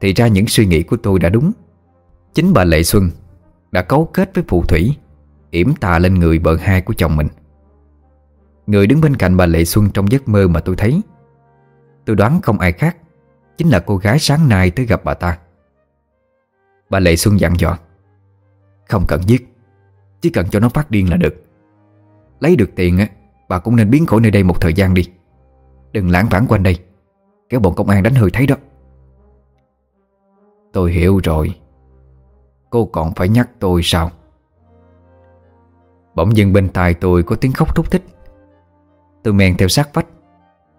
Thì ra những suy nghĩ của tôi đã đúng. Chính bà Lệ Xuân Đã cấu kết với phù thủy, yểm tà lên người vợ hai của chồng mình. Người đứng bên cạnh bà Lệ Xuân trong giấc mơ mà tôi thấy, Tôi đoán không ai khác Chính là cô gái sáng nay tới gặp bà ta. Bà Lệ Xuân dặn dò, Không cần giết, Chỉ cần cho nó phát điên là được. Lấy được tiền á, Bà cũng nên biến khỏi nơi đây một thời gian đi. Đừng lãng vãng quanh đây, Kéo bọn công an đánh hơi thấy đó. Tôi hiểu rồi, Cô còn phải nhắc tôi sao? Bỗng dưng bên tai tôi có tiếng khóc thúc thích. Tôi men theo sát vách,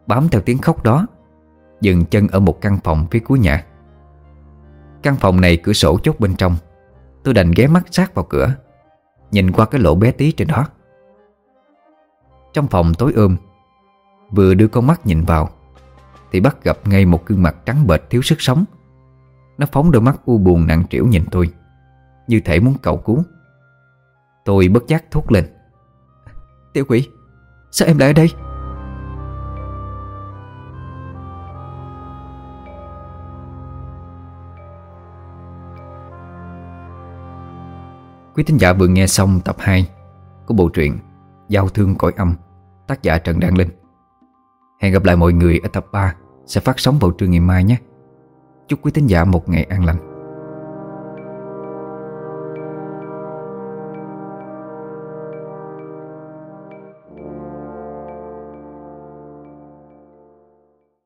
Bám theo tiếng khóc đó Dừng chân ở một căn phòng phía cuối nhà. Căn phòng này cửa sổ chốt bên trong. Tôi đành ghé mắt sát vào cửa, Nhìn qua cái lỗ bé tí trên đó. Trong phòng tối ôm, Vừa đưa con mắt nhìn vào, Thì bắt gặp ngay một gương mặt trắng bệch thiếu sức sống. Nó phóng đôi mắt u buồn nặng trĩu nhìn tôi, Như thể muốn cầu cứu. Tôi bất giác thốt lên. Tiểu quỷ, Sao em lại ở đây? Quý thính giả vừa nghe xong tập 2 Của bộ truyện Giao thương cõi âm, Tác giả Trần Đăng Linh. Hẹn gặp lại mọi người ở tập 3 Sẽ phát sóng vào trưa ngày mai nhé. Chúc quý thính giả một ngày an lành.